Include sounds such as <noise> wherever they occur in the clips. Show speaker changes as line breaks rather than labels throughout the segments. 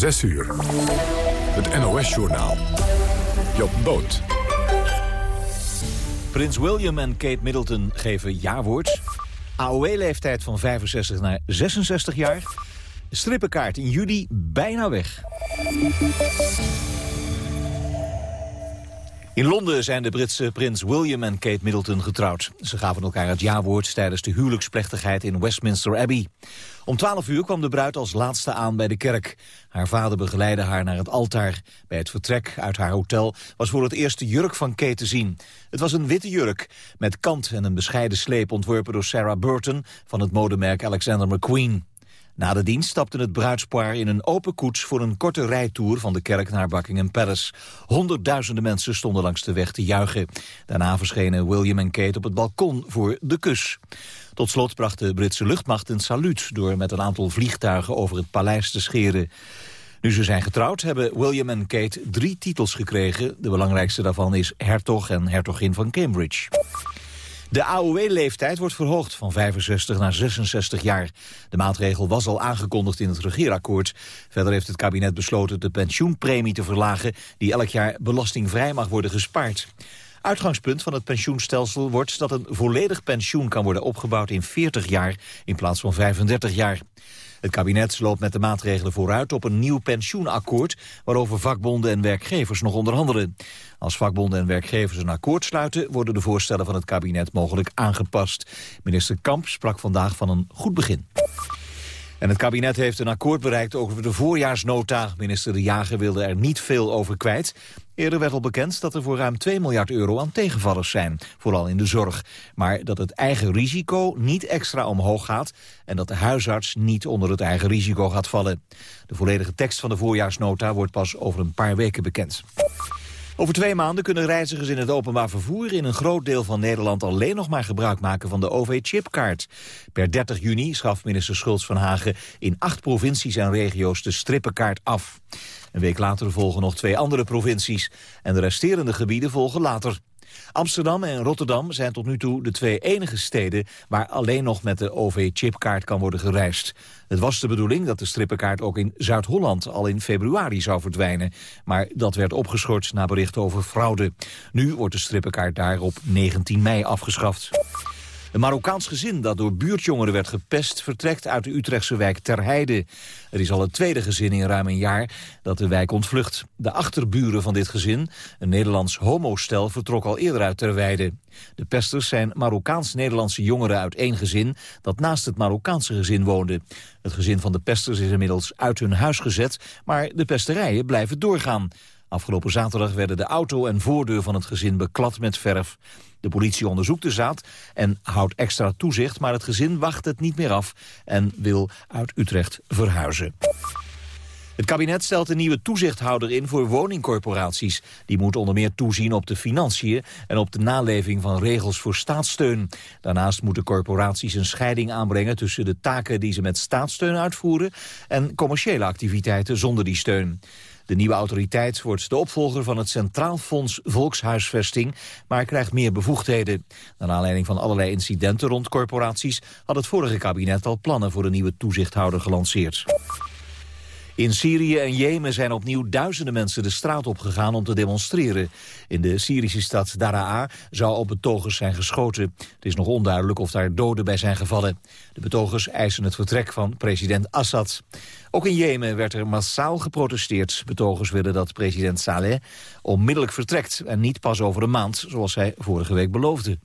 6 uur. Het NOS-journaal. Job Boot.
Prins William en Kate Middleton geven jaarwoord. AOW-leeftijd van 65 naar 66 jaar. Strippenkaart in juli bijna weg. In Londen zijn de Britse prins William en Kate Middleton getrouwd. Ze gaven elkaar het jaarwoord tijdens de huwelijksplechtigheid in Westminster Abbey. Om 12 uur kwam de bruid als laatste aan bij de kerk. Haar vader begeleidde haar naar het altaar. Bij het vertrek uit haar hotel was voor het eerst de jurk van Kate te zien. Het was een witte jurk, met kant en een bescheiden sleep ontworpen door Sarah Burton van het modemerk Alexander McQueen. Na de dienst stapte het bruidspaar in een open koets voor een korte rijtour van de kerk naar Buckingham Palace. Honderdduizenden mensen stonden langs de weg te juichen. Daarna verschenen William en Kate op het balkon voor de kus. Tot slot bracht de Britse luchtmacht een saluut door met een aantal vliegtuigen over het paleis te scheren. Nu ze zijn getrouwd hebben William en Kate drie titels gekregen. De belangrijkste daarvan is hertog en hertogin van Cambridge. De AOW-leeftijd wordt verhoogd van 65 naar 66 jaar. De maatregel was al aangekondigd in het regeerakkoord. Verder heeft het kabinet besloten de pensioenpremie te verlagen... die elk jaar belastingvrij mag worden gespaard. Uitgangspunt van het pensioenstelsel wordt dat een volledig pensioen kan worden opgebouwd in 40 jaar in plaats van 35 jaar. Het kabinet loopt met de maatregelen vooruit op een nieuw pensioenakkoord... waarover vakbonden en werkgevers nog onderhandelen. Als vakbonden en werkgevers een akkoord sluiten... worden de voorstellen van het kabinet mogelijk aangepast. Minister Kamp sprak vandaag van een goed begin. En het kabinet heeft een akkoord bereikt over de voorjaarsnota. Minister De Jager wilde er niet veel over kwijt. Eerder werd al bekend dat er voor ruim 2 miljard euro aan tegenvallers zijn, vooral in de zorg. Maar dat het eigen risico niet extra omhoog gaat en dat de huisarts niet onder het eigen risico gaat vallen. De volledige tekst van de voorjaarsnota wordt pas over een paar weken bekend. Over twee maanden kunnen reizigers in het openbaar vervoer in een groot deel van Nederland alleen nog maar gebruik maken van de OV-chipkaart. Per 30 juni schaf minister Schultz van Hagen in acht provincies en regio's de strippenkaart af. Een week later volgen nog twee andere provincies en de resterende gebieden volgen later. Amsterdam en Rotterdam zijn tot nu toe de twee enige steden... waar alleen nog met de OV-chipkaart kan worden gereisd. Het was de bedoeling dat de strippenkaart ook in Zuid-Holland... al in februari zou verdwijnen. Maar dat werd opgeschort na berichten over fraude. Nu wordt de strippenkaart daar op 19 mei afgeschaft. Een Marokkaans gezin dat door buurtjongeren werd gepest... vertrekt uit de Utrechtse wijk Terheide. Er is al het tweede gezin in ruim een jaar dat de wijk ontvlucht. De achterburen van dit gezin, een Nederlands homostel... vertrok al eerder uit Terheide. De pesters zijn Marokkaans-Nederlandse jongeren uit één gezin... dat naast het Marokkaanse gezin woonde. Het gezin van de pesters is inmiddels uit hun huis gezet... maar de pesterijen blijven doorgaan. Afgelopen zaterdag werden de auto en voordeur van het gezin beklad met verf. De politie onderzoekt de zaad en houdt extra toezicht... maar het gezin wacht het niet meer af en wil uit Utrecht verhuizen. Het kabinet stelt een nieuwe toezichthouder in voor woningcorporaties. Die moet onder meer toezien op de financiën en op de naleving van regels voor staatssteun. Daarnaast moeten corporaties een scheiding aanbrengen tussen de taken die ze met staatssteun uitvoeren en commerciële activiteiten zonder die steun. De nieuwe autoriteit wordt de opvolger van het Centraal Fonds Volkshuisvesting, maar krijgt meer bevoegdheden. Naar aanleiding van allerlei incidenten rond corporaties had het vorige kabinet al plannen voor een nieuwe toezichthouder gelanceerd. In Syrië en Jemen zijn opnieuw duizenden mensen de straat opgegaan om te demonstreren. In de Syrische stad Daraa zou op betogers zijn geschoten. Het is nog onduidelijk of daar doden bij zijn gevallen. De betogers eisen het vertrek van president Assad. Ook in Jemen werd er massaal geprotesteerd. Betogers willen dat president Saleh onmiddellijk vertrekt... en niet pas over een maand, zoals hij vorige week beloofde.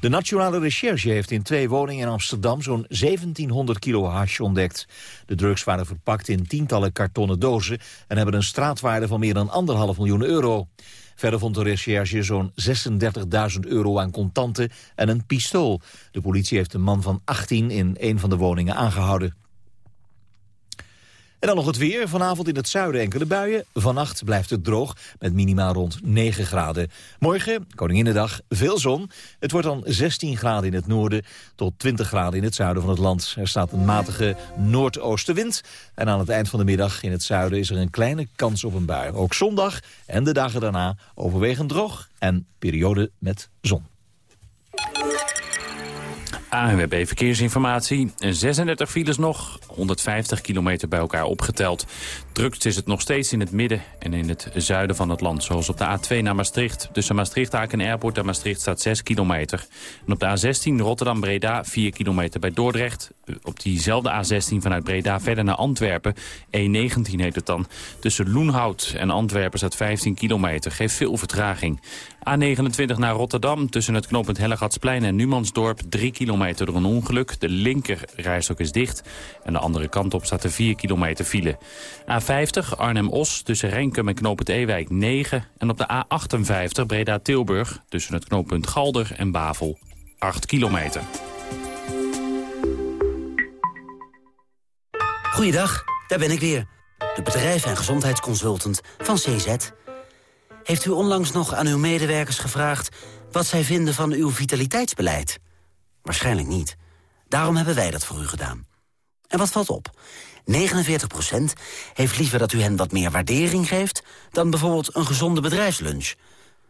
De Nationale Recherche heeft in twee woningen in Amsterdam zo'n 1700 kilo hash ontdekt. De drugs waren verpakt in tientallen kartonnen dozen en hebben een straatwaarde van meer dan anderhalf miljoen euro. Verder vond de recherche zo'n 36.000 euro aan contanten en een pistool. De politie heeft een man van 18 in een van de woningen aangehouden. En dan nog het weer. Vanavond in het zuiden enkele buien. Vannacht blijft het droog met minimaal rond 9 graden. Morgen, Koninginnedag, veel zon. Het wordt dan 16 graden in het noorden tot 20 graden in het zuiden van het land. Er staat een matige noordoostenwind. En aan het eind van de middag in het zuiden is er een kleine kans op een bui. Ook zondag en de dagen daarna overwegend droog en periode met zon.
ANWB Verkeersinformatie. 36 files nog, 150 kilometer bij elkaar opgeteld. Drukst is het nog steeds in het midden en in het zuiden van het land. Zoals op de A2 naar Maastricht. Tussen Maastricht-Aken Airport en Maastricht staat 6 kilometer. En op de A16 Rotterdam-Breda 4 kilometer bij Dordrecht. Op diezelfde A16 vanuit Breda verder naar Antwerpen. E19 heet het dan. Tussen Loenhout en Antwerpen staat 15 kilometer. Geeft veel vertraging. A29 naar Rotterdam tussen het knooppunt Hellegatsplein en Numansdorp. 3 kilometer door een ongeluk. De linker rijstok is dicht. En de andere kant op staat er 4 kilometer file. A50 Arnhem-Os tussen Renkum en knooppunt Ewijk 9. En op de A58 Breda-Tilburg tussen het knooppunt Galder en Bavel 8 kilometer.
Goeiedag, daar ben ik weer. De bedrijf- en gezondheidsconsultant van CZ. Heeft u onlangs nog aan uw medewerkers gevraagd... wat zij vinden van uw vitaliteitsbeleid? Waarschijnlijk niet. Daarom hebben wij dat voor u gedaan. En wat valt op? 49% heeft liever dat u hen wat meer waardering geeft... dan bijvoorbeeld een gezonde bedrijfslunch.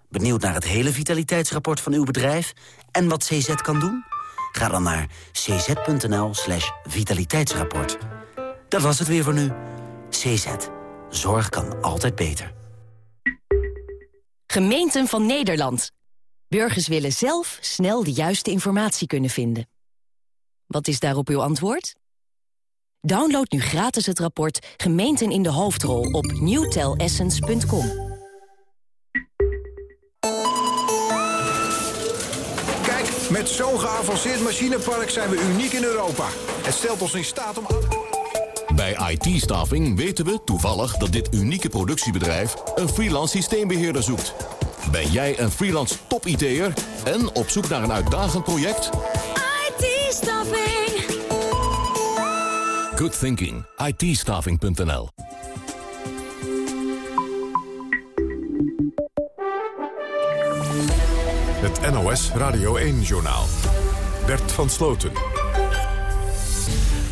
Benieuwd naar het hele vitaliteitsrapport van uw bedrijf... en wat CZ kan doen? Ga dan naar cz.nl slash vitaliteitsrapport. Dat was het weer voor nu. CZ. Zorg kan altijd beter.
Gemeenten van Nederland. Burgers willen zelf snel de juiste informatie kunnen vinden. Wat is daarop uw antwoord? Download nu gratis het rapport Gemeenten in de Hoofdrol op newtelessence.com.
Kijk, met zo'n geavanceerd machinepark zijn we uniek in Europa. Het stelt ons in staat om...
Bij IT-staffing weten we toevallig dat dit unieke productiebedrijf een freelance systeembeheerder zoekt. Ben jij een freelance top-IT'er en op zoek naar een uitdagend project?
IT-staffing.
Good thinking. IT-staffing.nl
Het NOS Radio 1-journaal. Bert van Sloten.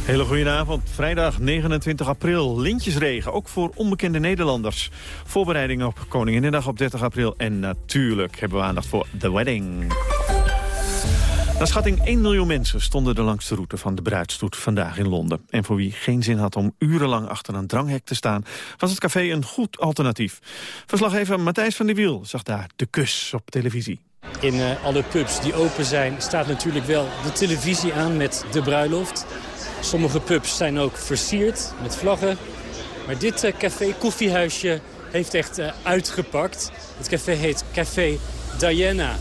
Hele goedenavond. Vrijdag 29 april. Lintjesregen, ook voor onbekende Nederlanders. Voorbereidingen op Koninginnedag op 30 april. En natuurlijk hebben we aandacht voor The Wedding. Naar schatting 1 miljoen mensen stonden de langste route van de bruidstoet vandaag in Londen. En voor wie geen zin had om urenlang achter een dranghek te staan... was het café een goed alternatief. Verslaggever Matthijs van der Wiel zag daar de kus op televisie.
In uh, alle pubs die open zijn staat natuurlijk wel de televisie aan met de bruiloft. Sommige pubs zijn ook versierd met vlaggen. Maar dit uh, café, koffiehuisje, heeft echt uh, uitgepakt. Het café heet Café Diana.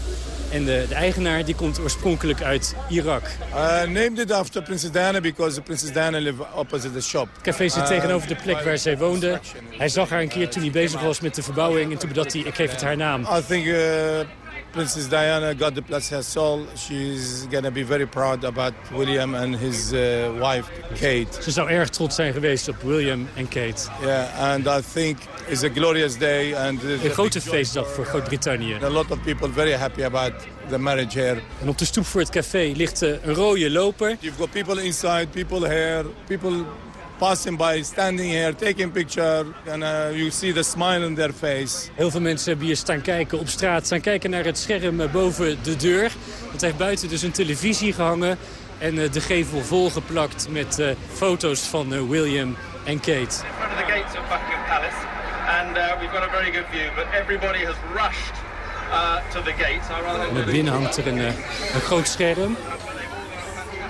En de, de, eigenaar die komt oorspronkelijk uit Irak.
Uh, named it after Princess Diana because Princess Diana lived opposite the shop.
Het café zit tegenover de plek waar zij woonde. Hij zag haar een keer toen hij bezig was met de verbouwing. En toen bedacht hij, ik geef het haar naam.
I think uh, Princess Diana, God bless her soul, she's gonna be very proud about William and his uh, wife Kate.
Ze zou erg trots zijn geweest op William en Kate.
Yeah, and I think it's a glorious day and
een grote feestdag voor Groot-Brittannië.
A lot of people very happy about the marriage here.
En op de stoep voor het café ligt een rode loper.
You've got people inside, people here, people passing by, standing here, taking picture. And uh, you see the smile on their face.
Heel veel mensen hebben hier staan kijken op straat, staan kijken naar het scherm boven de deur. Het heeft buiten dus een televisie gehangen en uh, de gevel volgeplakt met uh, foto's van uh, William en Kate. In
front of the gates of Buckingham Palace and uh, we've got a very good view, but everybody has rushed uh, to the gates.
En binnen hangt er een, een groot scherm.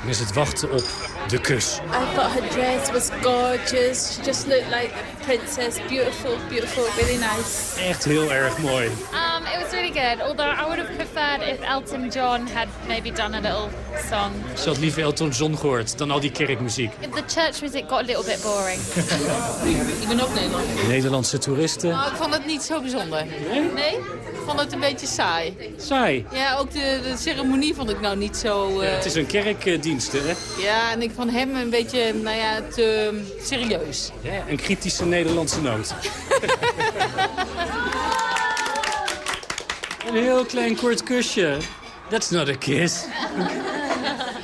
En is het wachten op de kus.
I thought her dress was gorgeous. She just looked like a princess. Beautiful, beautiful, really nice.
Echt heel erg mooi.
Um, it was really good. Although I would have preferred if Elton John had maybe done a little song.
Ze had liever Elton John gehoord dan al die kerkmuziek.
The church music got a little bit boring. <laughs>
Ik ben ook Nederland.
Nederlandse toeristen.
Nou, ik vond het niet zo bijzonder.
Nee?
Nee? Ik vond het een beetje saai.
Saai?
Ja, ook de, de ceremonie vond ik nou niet zo... Uh...
Ja, het is een kerkdienst, hè?
Ja, en ik vond hem een beetje, nou ja, te serieus.
Ja, een kritische Nederlandse noot. <laughs> een heel klein kort kusje. That's not a kiss.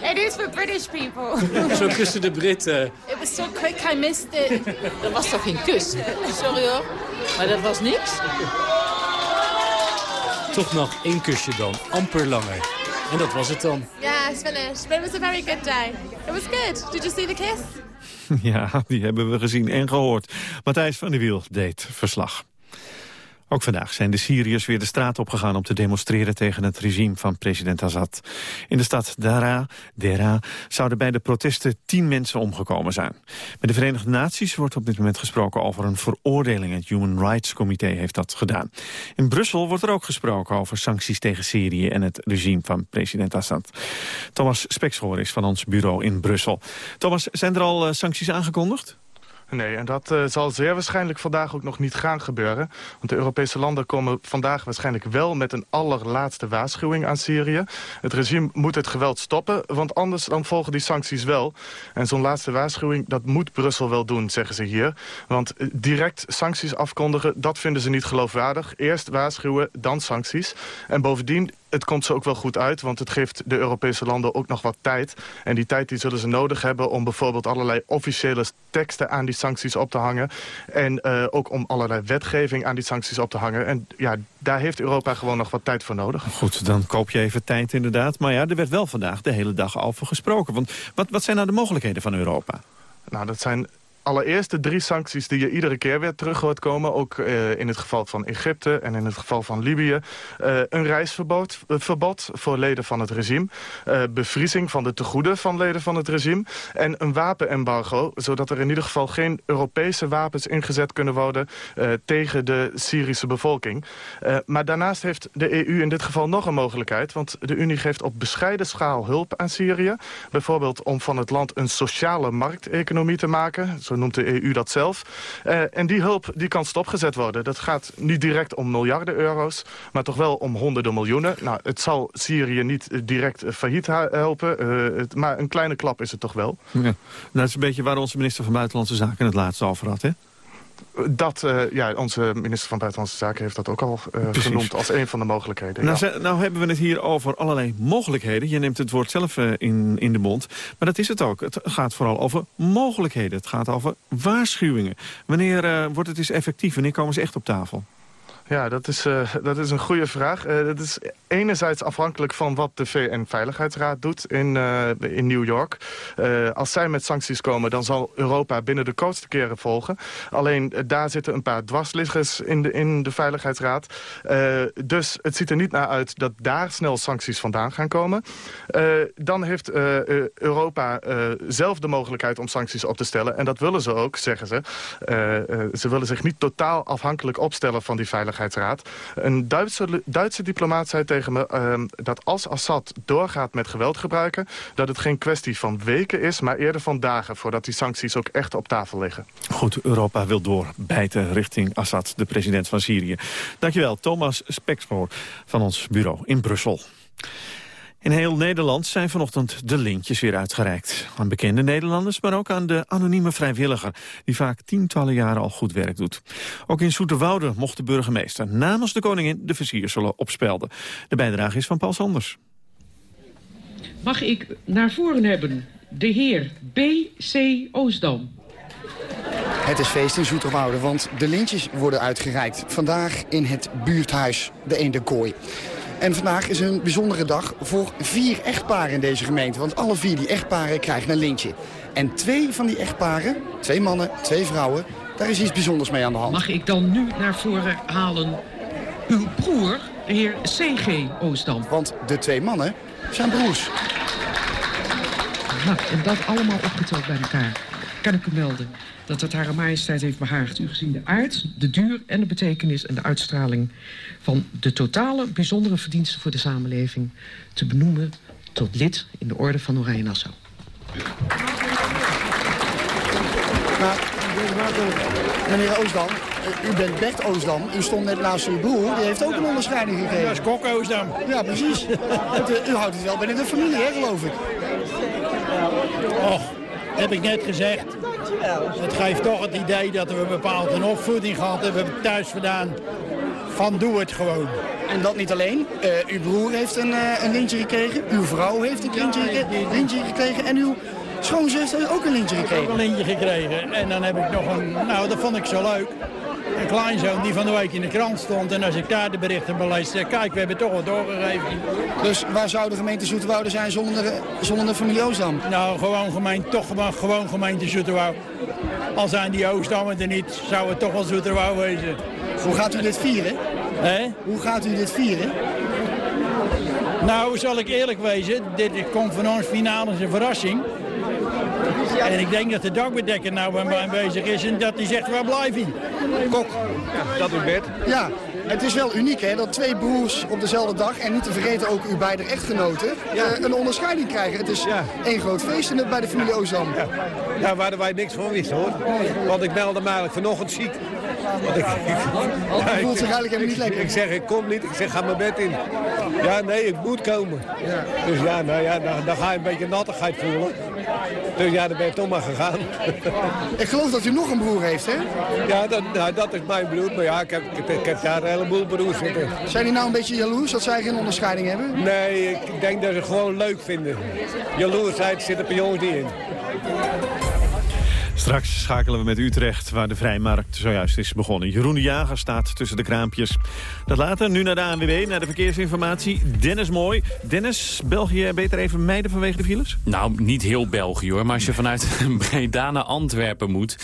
It is for British people.
Zo kussen de Britten.
It was so quick, I missed it.
Dat was toch geen kus? Sorry hoor. Maar dat was niks.
Toch nog één kusje dan, amper langer. En dat was het dan.
It's finished. But it was a very good day. It was good. Did you see the kiss? <laughs>
Ja, die hebben we gezien en gehoord. Matthijs van der Wiel deed verslag. Ook vandaag zijn de Syriërs weer de straat opgegaan om te demonstreren tegen het regime van president Assad. In de stad Dara, Dera zouden bij de protesten tien mensen omgekomen zijn. Met de Verenigde Naties wordt op dit moment gesproken over een veroordeling. Het Human Rights Comité heeft dat gedaan. In Brussel wordt er ook gesproken over sancties tegen Syrië en het regime van president Assad. Thomas Spekschoor is van ons bureau in Brussel. Thomas, zijn er al uh, sancties aangekondigd?
Nee, en dat uh, zal zeer waarschijnlijk vandaag ook nog niet gaan gebeuren. Want de Europese landen komen vandaag waarschijnlijk wel met een allerlaatste waarschuwing aan Syrië. Het regime moet het geweld stoppen, want anders dan volgen die sancties wel. En zo'n laatste waarschuwing, dat moet Brussel wel doen, zeggen ze hier. Want uh, direct sancties afkondigen, dat vinden ze niet geloofwaardig. Eerst waarschuwen, dan sancties. En bovendien het komt ze ook wel goed uit, want het geeft de Europese landen ook nog wat tijd. En die tijd die zullen ze nodig hebben om bijvoorbeeld allerlei officiële teksten aan die sancties op te hangen. En uh, ook om allerlei wetgeving aan die sancties op te hangen. En ja, daar heeft Europa gewoon nog wat tijd voor nodig.
Goed, dan koop je even tijd inderdaad. Maar ja, er werd wel vandaag de hele dag over gesproken. Want wat, wat zijn nou de mogelijkheden van Europa?
Nou, dat zijn allereerst de drie sancties die je iedere keer weer terug hoort komen. Ook uh, in het geval van Egypte en in het geval van Libië. Uh, een reisverbod uh, verbod voor leden van het regime. bevriezing van de tegoeden van leden van het regime. En een wapenembargo, zodat er in ieder geval geen Europese wapens ingezet kunnen worden... tegen de Syrische bevolking. maar daarnaast heeft de EU in dit geval nog een mogelijkheid. Want de Unie geeft op bescheiden schaal hulp aan Syrië. Bijvoorbeeld om van het land een sociale markteconomie te maken zo noemt de EU dat zelf. Uh, en die hulp die kan stopgezet worden. Dat gaat niet direct om miljarden euro's, maar toch wel om honderden miljoenen. Nou, het zal Syrië niet direct failliet helpen, maar een kleine klap is het toch wel.
Ja. Dat is een beetje waar onze minister van Buitenlandse Zaken het laatst over had, hè?
Dat, uh, ja, onze minister van Buitenlandse Zaken heeft dat ook al uh, genoemd als een van de mogelijkheden.
Nou,
ja.
nou, hebben we het hier over allerlei mogelijkheden. Je neemt het woord zelf uh, in, in de mond. Maar dat is het ook. Het gaat vooral over mogelijkheden. Het gaat over waarschuwingen. Wanneer wordt het eens effectief? Wanneer komen ze echt op tafel?
Ja, dat is, uh, dat is een goede vraag. Uh, dat is enerzijds afhankelijk van wat de VN-veiligheidsraad doet in, uh, in New York. als zij met sancties komen, dan zal Europa binnen de kortste keren volgen. Alleen daar zitten een paar dwarsliggers in de, in de Veiligheidsraad. dus het ziet er niet naar uit dat daar snel sancties vandaan gaan komen. dan heeft Europa zelf de mogelijkheid om sancties op te stellen. En dat willen ze ook, zeggen ze. ze willen zich niet totaal afhankelijk opstellen van die Een Duitse, Duitse diplomaat zei tegen me uh, dat als Assad doorgaat met geweld gebruiken... dat het geen kwestie van weken is, maar eerder van dagen... voordat die sancties ook echt op tafel liggen.
Goed, Europa wil doorbijten richting Assad, de president van Syrië. Dankjewel, Thomas Spekspoor van ons bureau in Brussel. In heel Nederland zijn vanochtend de lintjes weer uitgereikt. Aan bekende Nederlanders, maar ook aan de anonieme vrijwilliger... die vaak tientallen jaren al goed werk doet. Ook in Zoeterwoude mocht de burgemeester namens de koningin... de versierselen opspelden. De bijdrage is van Paul Sanders.
Mag ik naar voren hebben de heer B.C. Oosdam.
Het is feest in Zoeterwoude, want de lintjes worden uitgereikt. Vandaag in het buurthuis De Eenderkooi. En vandaag is een bijzondere dag voor vier echtparen in deze gemeente. Want alle vier die echtparen krijgen een lintje. En twee van die echtparen, twee mannen, twee vrouwen... daar is iets bijzonders mee aan de hand.
Mag ik dan nu naar voren halen uw broer, de heer C.G. Oostdam?
Want de twee mannen zijn broers.
Aha, en dat allemaal opgeteld bij elkaar. Kan ik u melden dat het Hare Majesteit heeft behaagd... u gezien de aard, de duur en de betekenis en de uitstraling... van de totale bijzondere verdiensten voor de samenleving... te benoemen tot lid in de orde van Oranje Nassau.
Maar, meneer Oosdam, u bent Bert Oosdam. U stond net naast uw broer. Die heeft ook een onderscheiding gekregen.
Dat is Kok Oosdam.
Ja, precies. u houdt het wel binnen de familie, hè, geloof ik.
Och, heb ik net gezegd. Het geeft toch het idee dat we een bepaalde opvoeding gehad hebben thuis vandaan. Van doe het gewoon.
En dat niet alleen. Uh, uw broer heeft een, uh, een lintje gekregen. Uw vrouw heeft een lintje, gekregen. En uw schoonzus heeft ook een lintje gekregen.
Ook een lintje gekregen. En dan heb ik nog een... Nou, dat vond ik zo leuk. Een kleinzoon die van de week in de krant stond. En als ik daar de berichten belees, zeg kijk, we hebben toch wat doorgegeven.
Dus waar zou de gemeente Zoeterwoude zijn zonder de, zonder de familie Oosdam?
Nou, gewoon gemeente, toch gewoon, gewoon gemeente Zoeterwoude. Al zijn die Oosdammen er niet, zou het toch wel Zoeterwoude wezen.
Hoe gaat u dit vieren?
Hè?
Hoe gaat u dit vieren?
Nou, zal ik eerlijk wezen, dit komt van ons finale een verrassing. En ik denk dat de dakbedekker nou bij mij bezig is en dat hij zegt, waar blijf hij?
Kok.
Dat is bed.
Ja, het is wel uniek hè, dat twee broers op dezelfde dag... en niet te vergeten ook uw beide echtgenoten... eh, een onderscheiding krijgen. Het is één groot feest in het, bij de familie Ozam.
Ja. ja, waar wij niks van wisten hoor. Want ik meldde me eigenlijk vanochtend ziek. Want ik,
Oh, u voelt zich eigenlijk helemaal niet lekker.
Ik zeg, ik kom niet. Ik zeg, ga mijn bed in. Ja, nee, ik moet komen. Dus ja, nou ja, dan, dan ga je een beetje nattigheid voelen. Dus ja, dan ben je toch maar gegaan.
Ik geloof dat u nog een broer heeft, hè?
Ja, dat, nou, dat is mijn broer. Maar ja, ik heb, ik, heb- ik heb daar een heleboel broers zitten.
Zijn die nou een beetje jaloers dat zij geen onderscheiding hebben?
Nee, ik denk dat ze het gewoon leuk vinden. Jaloersheid zit er bij jongens niet in.
Straks schakelen we met Utrecht, waar de vrijmarkt zojuist is begonnen. Jeroen de Jager staat tussen de kraampjes. Dat later, nu naar de ANWB, naar de verkeersinformatie. Dennis Mooi. Dennis, België beter even mijden vanwege de files?
Nou, niet heel België hoor. Maar als je vanuit <laughs> Breda naar Antwerpen moet...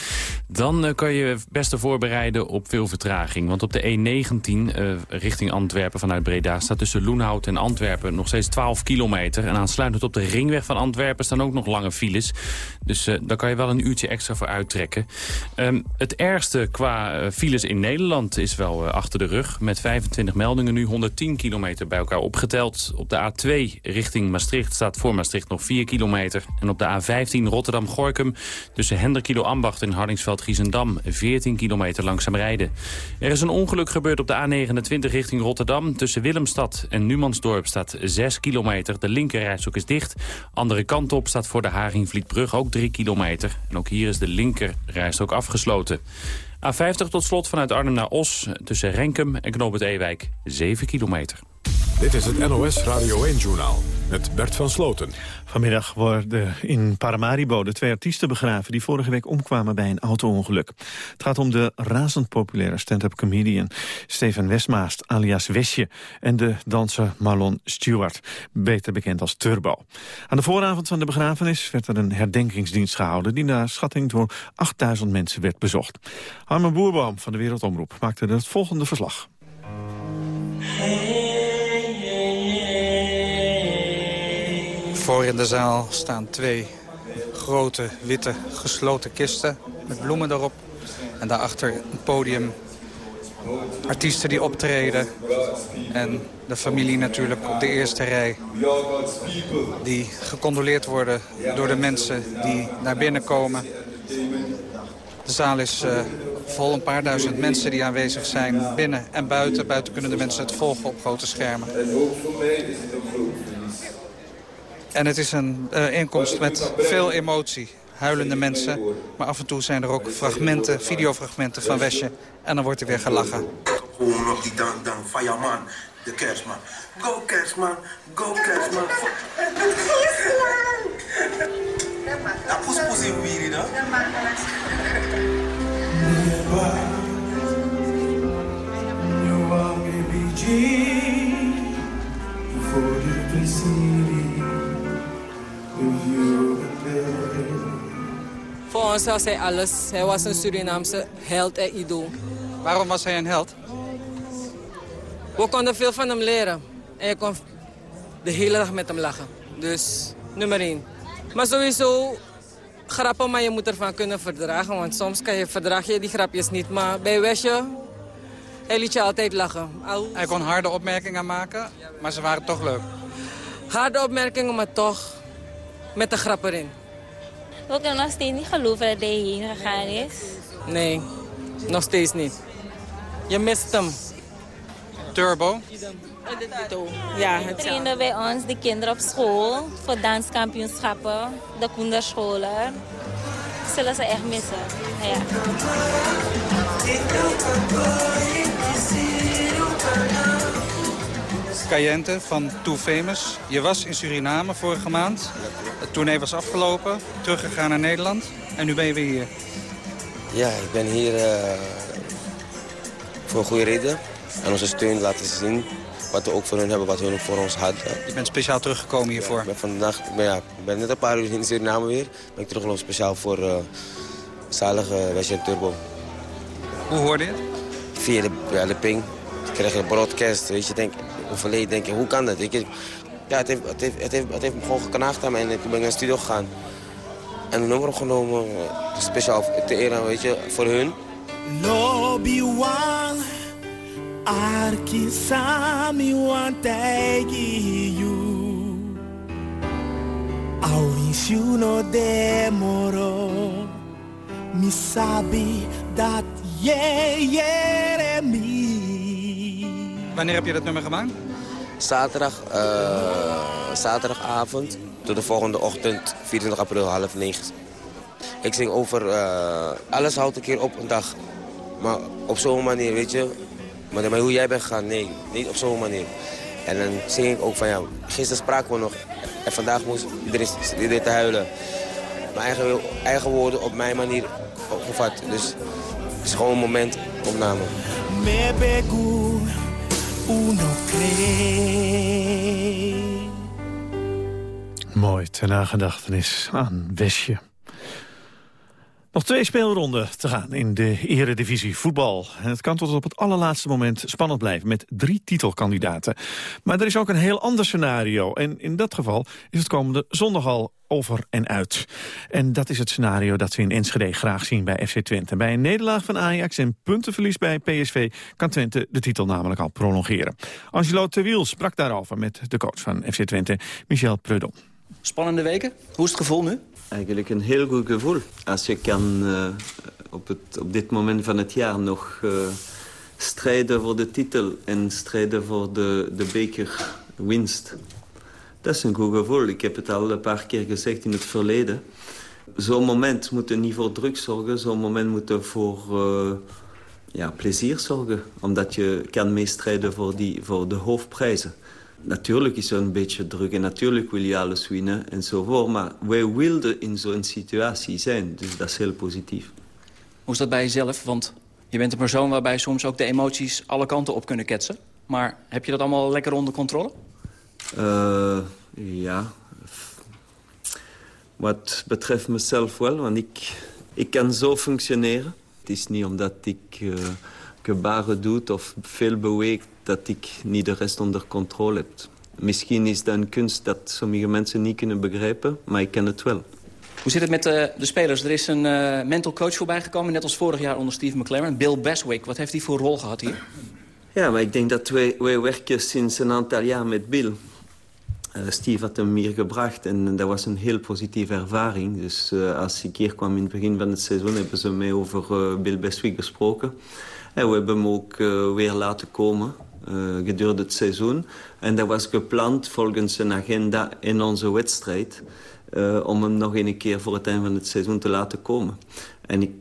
dan eh, kan je je best voorbereiden op veel vertraging. Want op de E19 eh, richting Antwerpen vanuit Breda... staat tussen Loenhout en Antwerpen nog steeds 12 kilometer. En aansluitend op de ringweg van Antwerpen staan ook nog lange files. Dus eh, daar kan je wel een uurtje extra voor uittrekken. Ehm, het ergste qua eh, files in Nederland is wel eh, achter de rug. Met 25 meldingen nu 110 kilometer bij elkaar opgeteld. Op de A2 richting Maastricht staat voor Maastricht nog 4 kilometer. En op de A15 Rotterdam-Gorkum tussen Hendrikilo Ambacht en Hardingsveld-Giezendam 14 kilometer langzaam rijden. Er is een ongeluk gebeurd op de A29 richting Rotterdam. Tussen Willemstad en Numansdorp staat 6 kilometer. De linkerrijstrook is dicht. Andere kant op staat voor de Haringvlietbrug ook 3 kilometer. En ook hier is de linkerrijstrook afgesloten. A50 tot slot vanuit Arnhem naar Os. Tussen Renkum en Knoop Ewijk 7 kilometer.
Dit is het NOS Radio 1-journaal met Bert van Sloten.
Vanmiddag worden in Paramaribo de twee artiesten begraven... die vorige week omkwamen bij een auto-ongeluk. Het gaat om de razend populaire stand-up comedian Steven Westmaast, alias Wesje... en de danser Marlon Stewart, beter bekend als Turbo. Aan de vooravond van de begrafenis werd er een herdenkingsdienst gehouden... die naar schatting door 8000 mensen werd bezocht. Harmen Boerboom van de Wereldomroep maakte er het volgende verslag.
Voor in de zaal staan twee grote witte gesloten kisten met bloemen erop. En daarachter een podium. Artiesten die optreden. En de familie natuurlijk op de eerste rij. Die gecondoleerd worden door de mensen die naar binnen komen. De zaal is eh, vol een paar duizend mensen die aanwezig zijn. Binnen en buiten. Buiten kunnen de mensen het volgen op grote schermen. Is een eh, inkomst met veel emotie. Huilende mensen. Maar af en toe zijn er ook fragmenten, videofragmenten van Wesje. En dan wordt er weer gelachen.
Gewoon nog die dank, dank van jouw man, de kerstman. Go kerstman, go kerstman. Ja, poes poes in wiri dan.
Voor ons was hij alles. Hij was een Surinaamse held en idool.
Waarom was hij een held?
We konden veel van hem leren. En je kon de hele dag met hem lachen. Dus nummer één. Maar sowieso grappen, maar je moet ervan kunnen verdragen. Want soms kan je, verdraag je die grapjes niet. Maar bij Wesje, hij liet je altijd lachen. Al-
Hij kon harde opmerkingen maken, maar ze waren toch leuk.
Harde opmerkingen, maar toch met de grap erin.
We kunnen nog steeds niet geloven dat hij heen gegaan is.
Nee, nog steeds niet. Je mist hem.
Turbo.
Ja, het
trainde bij ons de kinderen op school voor danskampioenschappen, de kinderscholen. Zullen ze echt missen. Ja.
Cayente van Too Famous. Je was in Suriname vorige maand. Het tournee was afgelopen. Teruggegaan naar Nederland. En nu ben je weer hier.
Ja, ik ben hier eh,
voor een goede reden. En onze steun laten zien wat we ook voor hun hebben, wat hun ook voor ons hadden.
Je bent speciaal teruggekomen hiervoor?
ik ben vandaag, ik ben, ja, ik ben net een paar uur in Suriname weer. Ben ik teruggelopen speciaal voor uh, zalige Western Turbo.
Hoe hoorde je het?
Via de, ja, de ping. Ik kreeg een broadcast, weet je. Denk, overleden denk ik, hoe kan dat? Ik, ja, het heeft, het, heeft, het, heeft, het heeft me gewoon geknaagd aan me en ik ben naar de studio gegaan. En een nummer opgenomen, speciaal te eren, weet je, voor hun.
Lobby one, Arki Sami Wantegi you. I wish you no demoro. Mi sabi dat yeah, me.
Wanneer heb je dat nummer gemaakt?
Zaterdag, uh, zaterdagavond tot de volgende ochtend, 24 april, half negen. Ik zing over, uh, alles houdt een keer op een dag. Maar op zo'n manier, weet je. Maar, maar hoe jij bent gegaan, nee, niet op zo'n manier. En dan zing ik ook van, ja, gisteren spraken we nog. En vandaag moest iedereen, iedereen te huilen. Mijn eigen, eigen woorden op mijn manier opgevat. Dus het is gewoon een moment, opname.
Me begu, uno cree.
Mooi, ter nagedachtenis aan Wesje. Nog twee speelronden te gaan in de eredivisie voetbal. En het kan tot op het allerlaatste moment spannend blijven met drie titelkandidaten. Maar er is ook een heel ander scenario. En in dat geval is het komende zondag al over en uit. En dat is het scenario dat we in Enschede graag zien bij FC Twente. Bij een nederlaag van Ajax en puntenverlies bij PSV... kan Twente de titel namelijk al prolongeren. Angelo Terwiel sprak daarover met de coach van FC Twente, Michel Prudon.
Spannende weken. Hoe is het gevoel nu?
Eigenlijk een heel goed gevoel. Als je kan uh, op, het, op dit moment van het jaar nog uh, strijden voor de titel... en strijden voor de, de bekerwinst. Dat is een goed gevoel. Ik heb het al een paar keer gezegd in het verleden. Zo'n moment moet niet voor druk zorgen. Zo'n moment moet voor uh, ja, plezier zorgen. Omdat je kan meestrijden voor, die, voor de hoofdprijzen. Natuurlijk is er een beetje druk en natuurlijk wil je alles winnen enzovoort. Maar wij wilden in zo'n situatie zijn, dus dat is heel positief.
Hoe is dat bij jezelf? Want je bent een persoon waarbij soms ook de emoties alle kanten op kunnen ketsen. Maar heb je dat allemaal lekker onder controle?
Uh, ja. Wat betreft mezelf wel, want ik, ik kan zo functioneren. Het is niet omdat ik uh, gebaren doe of veel beweeg dat ik niet de rest onder controle heb. Misschien is dat een kunst dat sommige mensen niet kunnen begrijpen, maar ik ken het wel.
Hoe zit het met de, de spelers? Er is een uh, mental coach voorbij gekomen, net als vorig jaar onder Steve McLaren. Bill Beswick, wat heeft hij voor rol gehad hier?
Ja, maar ik denk dat wij, wij werken sinds een aantal jaar met Bill. Uh, Steve had hem hier gebracht en dat was een heel positieve ervaring. Dus uh, als ik hier kwam in het begin van het seizoen... hebben ze mij over Bill Beswick gesproken. En we hebben hem ook weer laten komen... Uh, gedurende het seizoen. En dat was gepland volgens een agenda in onze wedstrijd... Uh, om hem nog een keer voor het einde van het seizoen te laten komen. En ik...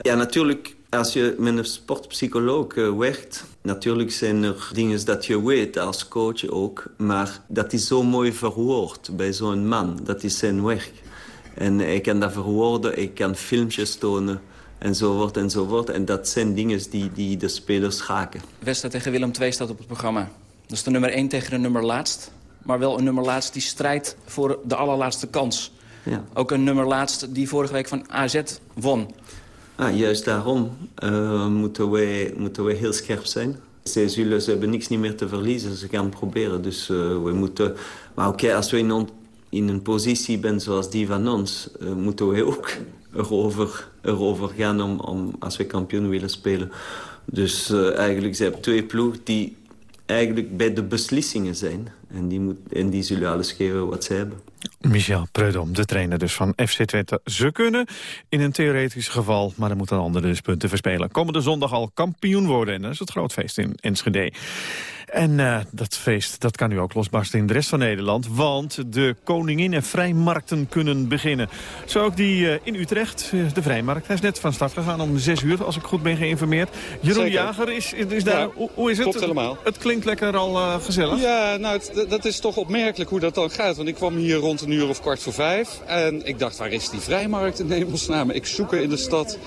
Ja, natuurlijk, als je met een sportpsycholoog uh, werkt... natuurlijk zijn er dingen dat je weet als coach ook... maar dat is zo mooi verwoord bij zo'n man. Dat is zijn werk. En ik kan dat verwoorden, ik kan filmpjes tonen enzovoort enzovoort. En dat zijn dingen die, die de spelers raken.
Wedstrijd tegen Willem II staat op het programma. Dat is de nummer 1 tegen de nummer laatst. Maar wel een nummer laatst die strijdt voor de allerlaatste kans. Ja. Ook een nummer laatst die vorige week van AZ won.
Ah, juist daarom uh, moeten, wij, moeten wij heel scherp zijn. Zij zullen, ze hebben niks niet meer te verliezen. Ze gaan proberen. Dus uh, we moeten... Maar oké, okay, als we in, in, een positie zijn zoals die van ons... Uh, moeten wij ook erover, erover gaan om, om, als we kampioen willen spelen. Dus uh, eigenlijk zijn er twee ploegen die eigenlijk bij de beslissingen zijn. En die, moet, en die zullen alles geven wat ze hebben.
Michel Preudom, de trainer dus van FC Twente. Ze kunnen in een theoretisch geval, maar dan moeten een dus punten verspelen. Komende zondag al kampioen worden en dat is het groot feest in Enschede. En uh, dat feest dat kan nu ook losbarsten in de rest van Nederland. Want de koningin en vrijmarkten kunnen beginnen. Zo ook die uh, in Utrecht, uh, de vrijmarkt. Hij is net van start gegaan om 6 uur, als ik goed ben geïnformeerd. Jeroen
Zeker.
Jager is, is daar.
Ja,
hoe, hoe is het?
Klopt helemaal.
Het klinkt lekker al gezellig.
Ja, nou, het,
dat is toch opmerkelijk hoe dat dan gaat. Want ik kwam hier rond een uur of kwart voor vijf. En ik dacht, waar is die vrijmarkt in hemelsnaam? Ik zoek er in de stad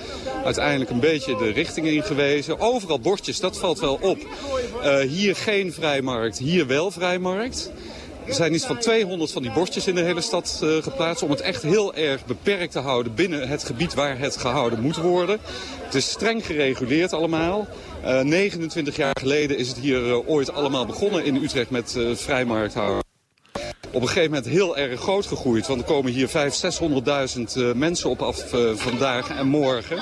uiteindelijk een beetje de richting in gewezen. Overal bordjes, dat valt wel op. Eh, hier geen vrijmarkt, hier wel vrijmarkt. Er zijn iets van 200 van die bordjes in de hele stad eh, geplaatst... om het echt heel erg beperkt te houden binnen het gebied waar het gehouden moet worden. Het is streng gereguleerd allemaal. Eh, 29 jaar geleden is het hier eh, ooit allemaal begonnen in Utrecht met eh vrijmarkt houden. Op een gegeven moment heel erg groot gegroeid. Want er komen hier 500.000, 600.000 eh, mensen op af eh, vandaag en morgen.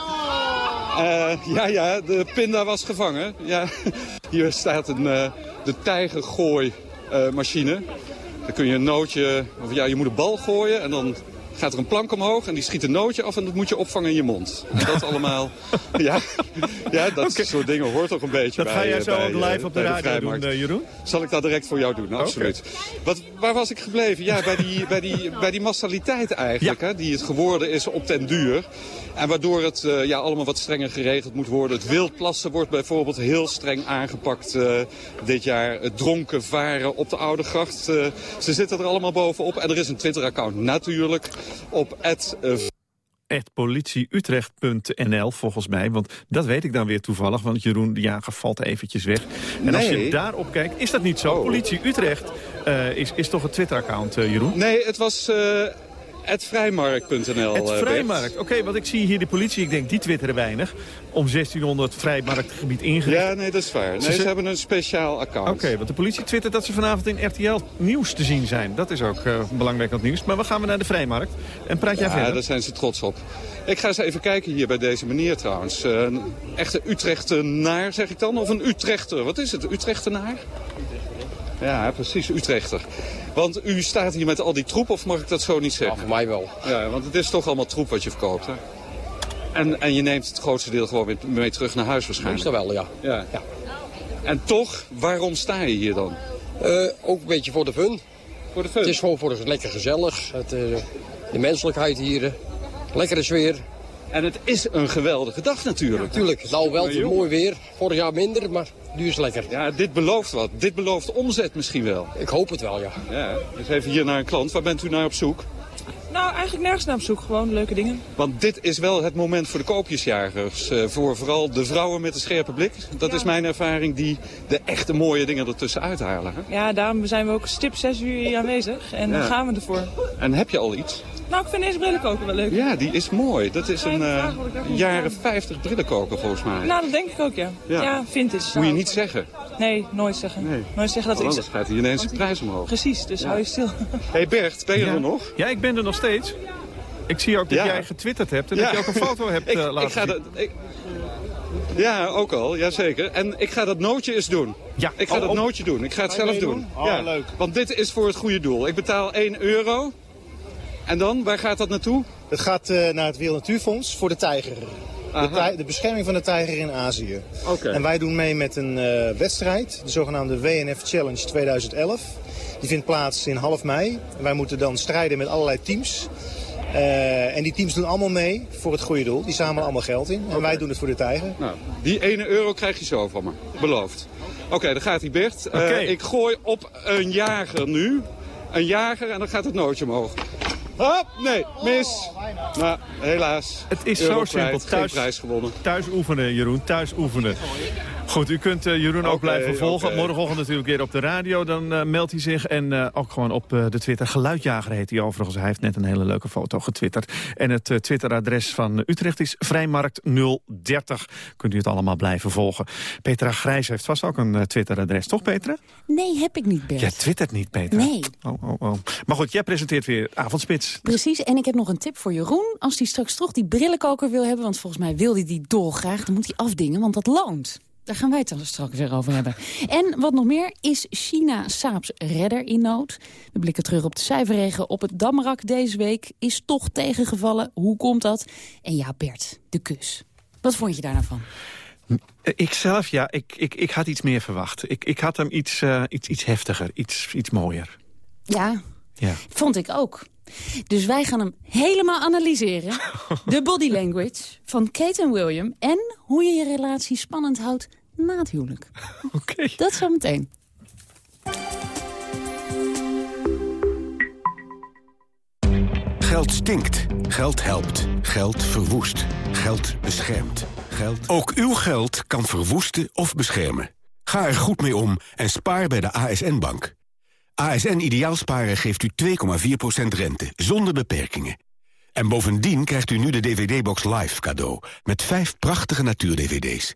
Eh, ja, ja, de pinda was gevangen. Ja, <laughs> hier staat een, eh, de tijgergooi-machine. dan kun je een nootje, of ja, je moet een bal gooien en dan gaat er een plank omhoog en die schiet een nootje af en dat moet je opvangen in je mond. En dat allemaal, <laughs> ja, ja dat soort dingen hoort toch een beetje
Dat
bij
ga jij
eh,
zo
bij,
live op de radio doen, Jeroen?
Zal ik dat direct voor jou doen, absoluut. Wat, waar was ik gebleven? Ja, bij die, bij die, bij die massaliteit eigenlijk, hè, die het geworden is op den duur. En waardoor het eh, ja, allemaal wat strenger geregeld moet worden. Het wildplassen wordt bijvoorbeeld heel streng aangepakt eh, dit jaar. Het dronken varen op de Oude Gracht. eh, ze zitten er allemaal bovenop. En er is een Twitter-account natuurlijk op het
politieutrecht.nl volgens mij. Want dat weet ik dan weer toevallig, want Jeroen de Jager valt eventjes weg. En als je daarop kijkt, is dat niet zo. Politie Utrecht is, is toch een Twitter-account, Jeroen?
Nee, het was vrijmarkt.nl.
Het
eh,
Vrijmarkt. Oké, want ik zie hier de politie, ik denk die twitteren weinig. Om 1600 Vrijmarktgebied ingericht.
Ja, nee, dat is waar. Nee,
Ze-
ze, hebben een speciaal account.
Oké, want de politie twittert dat ze vanavond in RTL Nieuws te zien zijn. Dat is ook eh belangrijk nieuws. Maar we gaan we naar de Vrijmarkt. En praat jij
Ja,
verder?
daar zijn ze trots op. Ik ga eens even kijken hier bij deze meneer trouwens. Eh, Een echte Utrechtenaar, zeg ik dan? Of een Utrechter? Wat is het? Utrechtenaar? Ja, precies, Utrechter. Want u staat hier met al die troep, of mag ik dat zo niet zeggen?
voor mij wel.
Ja, want het is toch allemaal troep wat je verkoopt, hè? En, en je neemt het grootste deel gewoon weer mee terug naar huis waarschijnlijk?
Meestal wel, ja.
Ja. En toch, waarom sta je hier dan?
Eh, ook een beetje voor de fun.
Voor de fun?
Het is gewoon voor de, lekker gezellig. Het, eh, de menselijkheid hier. eh, lekkere sfeer.
En het is een geweldige dag natuurlijk.
Natuurlijk. Nou, wel het is mooi weer. Vorig jaar minder, maar nu is het lekker.
Ja, dit belooft wat. Dit belooft omzet misschien wel.
Ik hoop het wel, ja.
Ja, dus even hier naar een klant. Waar bent u naar op zoek?
Nou, eigenlijk nergens naar op zoek. Gewoon leuke dingen.
Want dit is wel het moment voor de koopjesjagers. eh, voor vooral de vrouwen met een scherpe blik. Dat is mijn ervaring die de echte mooie dingen ertussen uithalen. Hè?
Ja, daarom zijn we ook stip 6 uur hier aanwezig. En
Ja.
dan gaan we ervoor.
En heb je al iets?
Nou, ik vind deze brillenkoker wel leuk.
Ja, die is mooi. Dat is een eh,
ik
jaren
doen?
50 brillenkoker volgens mij.
Nou, dat denk ik ook, ja.
Ja.
Ja, vintage.
Moet je niet zeggen.
Nee, nooit zeggen. Nooit zeggen dat
Want
ik...
anders gaat hier ineens de prijs omhoog.
Precies, dus
Ja.
hou je stil. <laughs>
hey Bert, ben je
Ja.
er nog?
Ja, ik ben er nog steeds. Ik zie ook dat
Ja.
jij getwitterd hebt en
Ja.
dat je ook een foto hebt <laughs>
ik,
eh, laten
ik ga
zien.
dat, ik- Ja, ook al. Jazeker. En ik ga dat nootje eens doen.
Ja.
Ik ga
Oh,
dat
oh.
nootje doen. Ik ga het
Ga
zelf doen.
Oh,
ja.
leuk.
Want dit is voor het goede doel. Ik betaal 1 euro. En dan, waar gaat dat naartoe?
Het gaat eh, naar het Wereld Natuurfonds voor de tijger. De, tij- de bescherming van de tijger in Azië.
Oké.
En wij doen mee met een eh, wedstrijd, de zogenaamde WNF Challenge 2011. Die vindt plaats in half mei. En wij moeten dan strijden met allerlei teams. Eh, en die teams doen allemaal mee voor het goede doel. Die zamelen allemaal geld in. En wij doen het voor de tijger.
Nou, die 1 euro krijg je zo van me. Beloofd. Oké, dan gaat hij Bert. Eh,
Oké.
ik gooi op een jager nu. Een jager en dan gaat het nootje omhoog. Hop, nee, mis. Nou, helaas.
Het is
Euro
zo simpel. Thuis,
prijs gewonnen.
thuis oefenen, Jeroen. Thuis oefenen. Goed, u kunt eh, Jeroen ook blijven volgen. Morgenochtend natuurlijk weer op de radio. Dan eh, meldt hij zich. En eh, ook gewoon op de Twitter. Geluidjager heet hij overigens. Hij heeft net een hele leuke foto getwitterd. En het Twitteradres van Utrecht is vrijmarkt030. Kunt u het allemaal blijven volgen. Petra Grijs heeft vast ook een Twitteradres. Toch, Petra?
Nee, heb ik niet, Bert.
Jij twittert niet, Petra.
Nee.
Oh, oh, oh. Maar goed, jij presenteert weer Avondspits.
Precies, en ik heb nog een tip voor Jeroen. Als hij straks toch die brillenkoker wil hebben... want volgens mij wil hij die dolgraag, dan moet hij afdingen, want dat loont. Daar gaan wij het dan straks weer over hebben. En wat nog meer, is China Saabs redder in nood? We blikken terug op de cijferregen op het Damrak deze week. Is toch tegengevallen, hoe komt dat? En ja, Bert, de kus. Wat vond je daar nou van?
Eh, Ik zelf, ja, ik, ik, ik had iets meer verwacht. Ik, ik had hem iets, eh, iets, iets heftiger, iets, iets mooier.
Ja,
Ja.
Vond ik ook. Dus wij gaan hem helemaal analyseren. <laughs> De body language van Kate en William... en hoe je je relatie spannend houdt na huwelijk. <laughs>
Oké.
Dat zo meteen.
Geld stinkt. Geld helpt. Geld verwoest. Geld beschermt. Geld... Ook uw geld kan verwoesten of beschermen. Ga er goed mee om en spaar bij de ASN-bank. ASN Ideaal Sparen geeft u 2,4% rente, zonder beperkingen. En bovendien krijgt u nu de DVD-box Live cadeau... met vijf prachtige natuur-DVD's.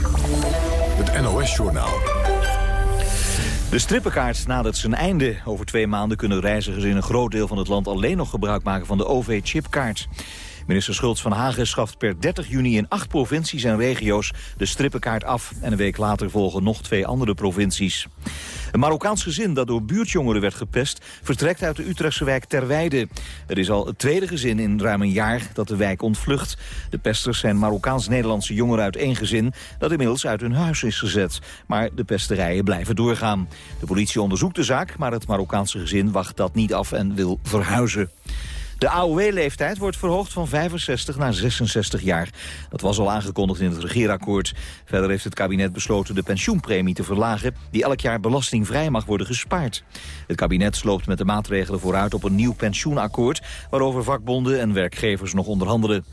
NOS-journaal.
De strippenkaart nadert zijn einde. Over twee maanden kunnen reizigers in een groot deel van het land alleen nog gebruik maken van de OV-chipkaart. Minister Schultz van Hagen schaft per 30 juni in acht provincies en regio's de strippenkaart af. En een week later volgen nog twee andere provincies. Een Marokkaans gezin dat door buurtjongeren werd gepest... vertrekt uit de Utrechtse wijk Terweide. Er is al het tweede gezin in ruim een jaar dat de wijk ontvlucht. De pesters zijn Marokkaans-Nederlandse jongeren uit één gezin... dat inmiddels uit hun huis is gezet. Maar de pesterijen blijven doorgaan. De politie onderzoekt de zaak, maar het Marokkaanse gezin wacht dat niet af en wil verhuizen. De AOW-leeftijd wordt verhoogd van 65 naar 66 jaar. Dat was al aangekondigd in het regeerakkoord. Verder heeft het kabinet besloten de pensioenpremie te verlagen... die elk jaar belastingvrij mag worden gespaard. Het kabinet loopt met de maatregelen vooruit op een nieuw pensioenakkoord... waarover vakbonden en werkgevers nog onderhandelen.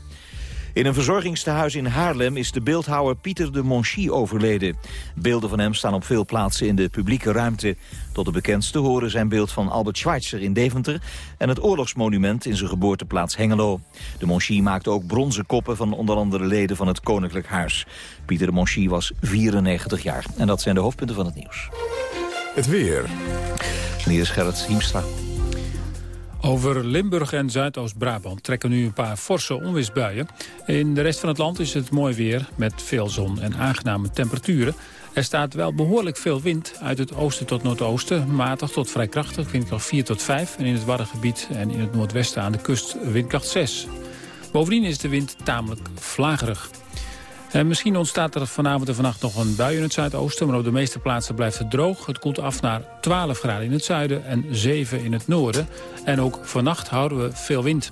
In een verzorgingstehuis in Haarlem is de beeldhouwer Pieter de Monchy overleden. Beelden van hem staan op veel plaatsen in de publieke ruimte. Tot de bekendste horen zijn beeld van Albert Schweitzer in Deventer... en het oorlogsmonument in zijn geboorteplaats Hengelo. De Monchy maakte ook bronzen koppen van onder andere leden van het Koninklijk Huis. Pieter de Monchy was 94 jaar. En dat zijn de hoofdpunten van het nieuws.
Het weer.
Is Gerrit Hiemstra.
Over Limburg en Zuidoost-Brabant trekken nu een paar forse onweersbuien. In de rest van het land is het mooi weer met veel zon en aangename temperaturen. Er staat wel behoorlijk veel wind uit het oosten tot noordoosten. Matig tot vrij krachtig, windkracht 4 tot 5. En in het Waddengebied en in het noordwesten aan de kust windkracht 6. Bovendien is de wind tamelijk vlagerig. En misschien ontstaat er vanavond en vannacht nog een bui in het zuidoosten... maar op de meeste plaatsen blijft het droog. Het koelt af naar 12 graden in het zuiden en 7 in het noorden. En ook vannacht houden we veel wind.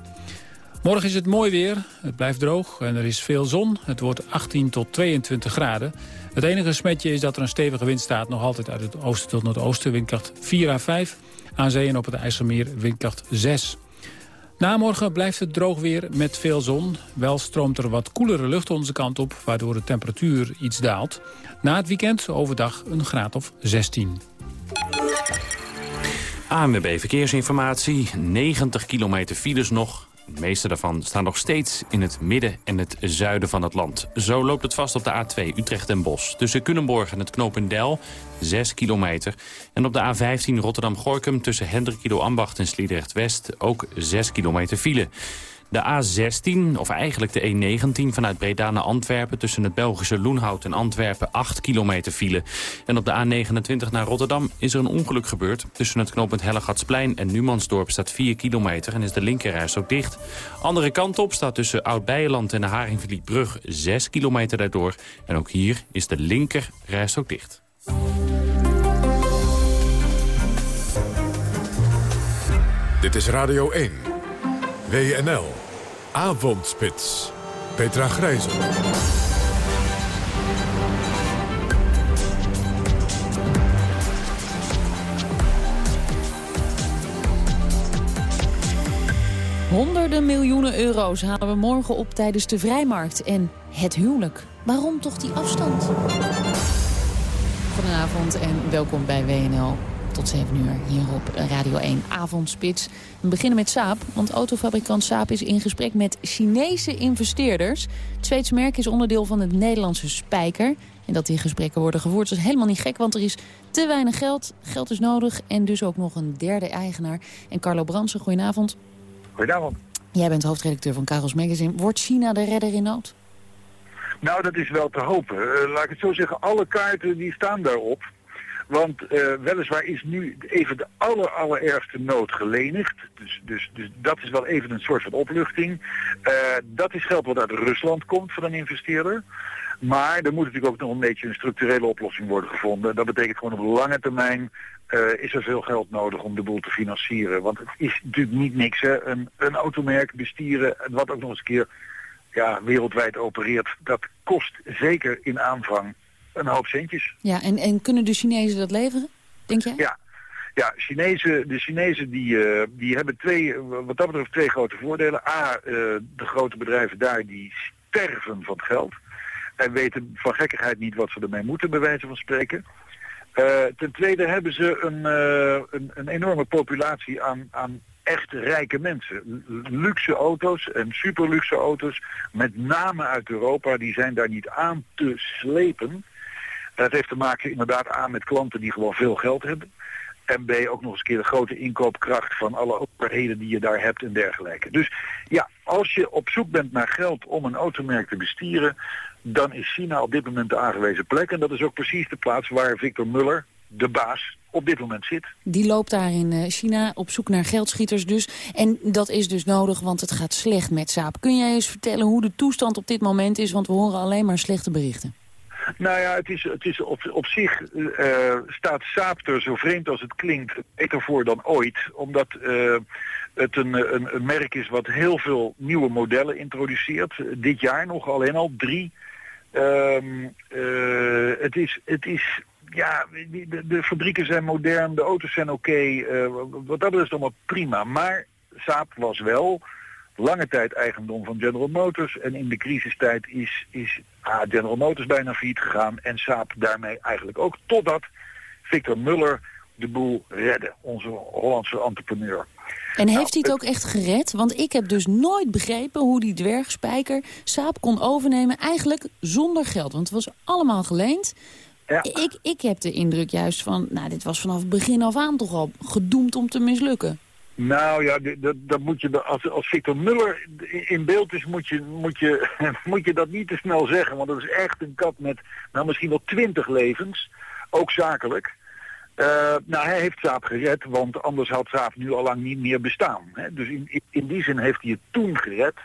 Morgen is het mooi weer, het blijft droog en er is veel zon. Het wordt 18 tot 22 graden. Het enige smetje is dat er een stevige wind staat... nog altijd uit het oosten tot noordoosten, windkracht 4 à 5. Aan zee en op het IJsselmeer windkracht 6. Na morgen blijft het droog weer met veel zon. Wel stroomt er wat koelere lucht onze kant op, waardoor de temperatuur iets daalt. Na het weekend overdag een graad of 16.
ANWB Verkeersinformatie, 90 kilometer files nog. De meeste daarvan staan nog steeds in het midden en het zuiden van het land. Zo loopt het vast op de A2 Utrecht en Bos. Tussen Cunnenborg en het knooppunt 6 kilometer. En op de A15 Rotterdam-Gorkum tussen Hendrikido Ambacht en Sliedrecht-West ook 6 kilometer file. De A16, of eigenlijk de E19 vanuit Breda naar Antwerpen... tussen het Belgische Loenhout en Antwerpen 8 kilometer file. En op de A29 naar Rotterdam is er een ongeluk gebeurd. Tussen het knooppunt Hellegatsplein en Numansdorp staat 4 kilometer... en is de linkerreis ook dicht. Andere kant op staat tussen Oud-Beijerland en de Haringvlietbrug 6 kilometer daardoor. En ook hier is de linkerreis ook dicht.
Dit is Radio 1. WNL. Avondspits. Petra Grijzen.
Honderden miljoenen euro's halen we morgen op tijdens de vrijmarkt en het huwelijk. Waarom toch die afstand? Goedenavond en welkom bij WNL. Tot 7 uur hier op Radio 1 Avondspits. We beginnen met Saab, want autofabrikant Saab is in gesprek met Chinese investeerders. Het Zweedse merk is onderdeel van het Nederlandse Spijker. En dat die gesprekken worden gevoerd is helemaal niet gek, want er is te weinig geld. Geld is nodig en dus ook nog een derde eigenaar. En Carlo Bransen, goedenavond.
Goedenavond.
Jij bent hoofdredacteur van Karels Magazine. Wordt China de redder in nood?
Nou, dat is wel te hopen. Uh, laat ik het zo zeggen, alle kaarten die staan daarop. Want uh, weliswaar is nu even de aller, allerergste nood gelenigd. Dus, dus, dus dat is wel even een soort van opluchting. Uh, dat is geld wat uit Rusland komt van een investeerder. Maar er moet natuurlijk ook nog een beetje een structurele oplossing worden gevonden. Dat betekent gewoon op lange termijn uh, is er veel geld nodig om de boel te financieren. Want het is natuurlijk niet niks, hè. Een, een automerk bestieren, wat ook nog eens een keer ja, wereldwijd opereert, dat kost zeker in aanvang een hoop centjes.
Ja, en, en kunnen de Chinezen dat leveren, denk jij?
Ja, ja Chinezen, de Chinezen die, uh, die hebben twee, wat dat betreft twee grote voordelen. A, uh, de grote bedrijven daar die sterven van geld. En weten van gekkigheid niet wat ze ermee moeten, bij wijze van spreken. Uh, ten tweede hebben ze een, een, een enorme populatie aan, aan echt rijke mensen. Luxe auto's en superluxe auto's, met name uit Europa, die zijn daar niet aan te slepen. Dat heeft te maken inderdaad aan met klanten die gewoon veel geld hebben. En B, ook nog eens een keer de grote inkoopkracht van alle overheden die je daar hebt en dergelijke. Dus ja, als je op zoek bent naar geld om een automerk te bestieren, dan is China op dit moment de aangewezen plek. En dat is ook precies de plaats waar Victor Muller, de baas, op dit moment zit.
Die loopt daar in eh, China op zoek naar geldschieters dus. En dat is dus nodig, want het gaat slecht met Saab. Kun jij eens vertellen hoe de toestand op dit moment is? Want we horen alleen maar slechte berichten.
Nou ja, het is, het is op, op zich uh, staat Saab er zo vreemd als het klinkt beter voor dan ooit. Omdat uh, het een, een, merk is wat heel veel nieuwe modellen introduceert. Dit jaar nog alleen al drie. Um, uh, het, is, het is ja, de, de, fabrieken zijn modern, de auto's zijn oké. Wat dat is allemaal prima. Maar Saab was wel lange tijd eigendom van General Motors. En in de crisistijd is, is ah, General Motors bijna failliet gegaan. En Saab daarmee eigenlijk ook. Totdat Victor Muller de boel redde. Onze Hollandse entrepreneur.
En heeft hij het ook echt gered? Want ik heb dus nooit begrepen hoe die dwergspijker Saab kon overnemen. Eigenlijk zonder geld. Want het was allemaal geleend. Ja. Ik, ik heb de indruk juist van, nou dit was vanaf het begin af aan toch al gedoemd om te mislukken.
Nou ja, dat, dat moet je, als, als Victor Muller in beeld is, moet je, moet, je, <laughs> moet je dat niet te snel zeggen. Want dat is echt een kat met nou, misschien wel twintig levens, ook zakelijk. Uh, nou, hij heeft Saab gered, want anders had Saab nu al lang niet meer bestaan. Hè? Dus in, in die zin heeft hij het toen gered.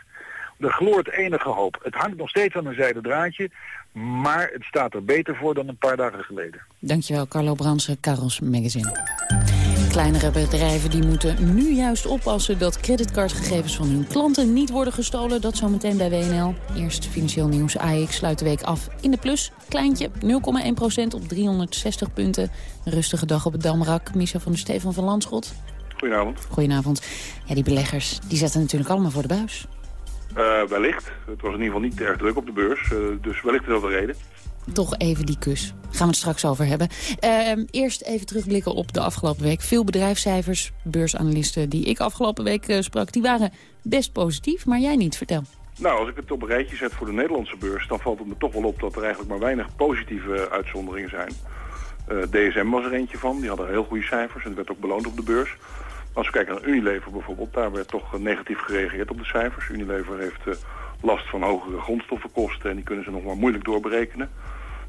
Er gloort enige hoop. Het hangt nog steeds aan een zijden draadje, maar het staat er beter voor dan een paar dagen geleden.
Dankjewel, Carlo Bransen, Caros Magazine. Kleinere bedrijven die moeten nu juist oppassen dat creditcardgegevens van hun klanten niet worden gestolen. Dat zometeen bij WNL. Eerst financieel nieuws. AX sluit de week af in de plus. Kleintje, 0,1% op 360 punten. Rustige dag op het Damrak. Micha van der Stefan van Landschot.
Goedenavond.
Goedenavond. Ja, die beleggers die zetten natuurlijk allemaal voor de buis.
Uh, wellicht. Het was in ieder geval niet erg druk op de beurs. Uh, dus wellicht is dat de reden.
Toch even die kus. Gaan we het straks over hebben. Uh, eerst even terugblikken op de afgelopen week. Veel bedrijfscijfers, beursanalisten die ik afgelopen week uh, sprak... die waren best positief, maar jij niet. Vertel.
Nou, als ik het op een rijtje zet voor de Nederlandse beurs... dan valt het me toch wel op dat er eigenlijk maar weinig positieve uitzonderingen zijn. Uh, DSM was er eentje van. Die hadden heel goede cijfers en dat werd ook beloond op de beurs. Als we kijken naar Unilever bijvoorbeeld, daar werd toch negatief gereageerd op de cijfers. Unilever heeft last van hogere grondstoffenkosten en die kunnen ze nog maar moeilijk doorberekenen.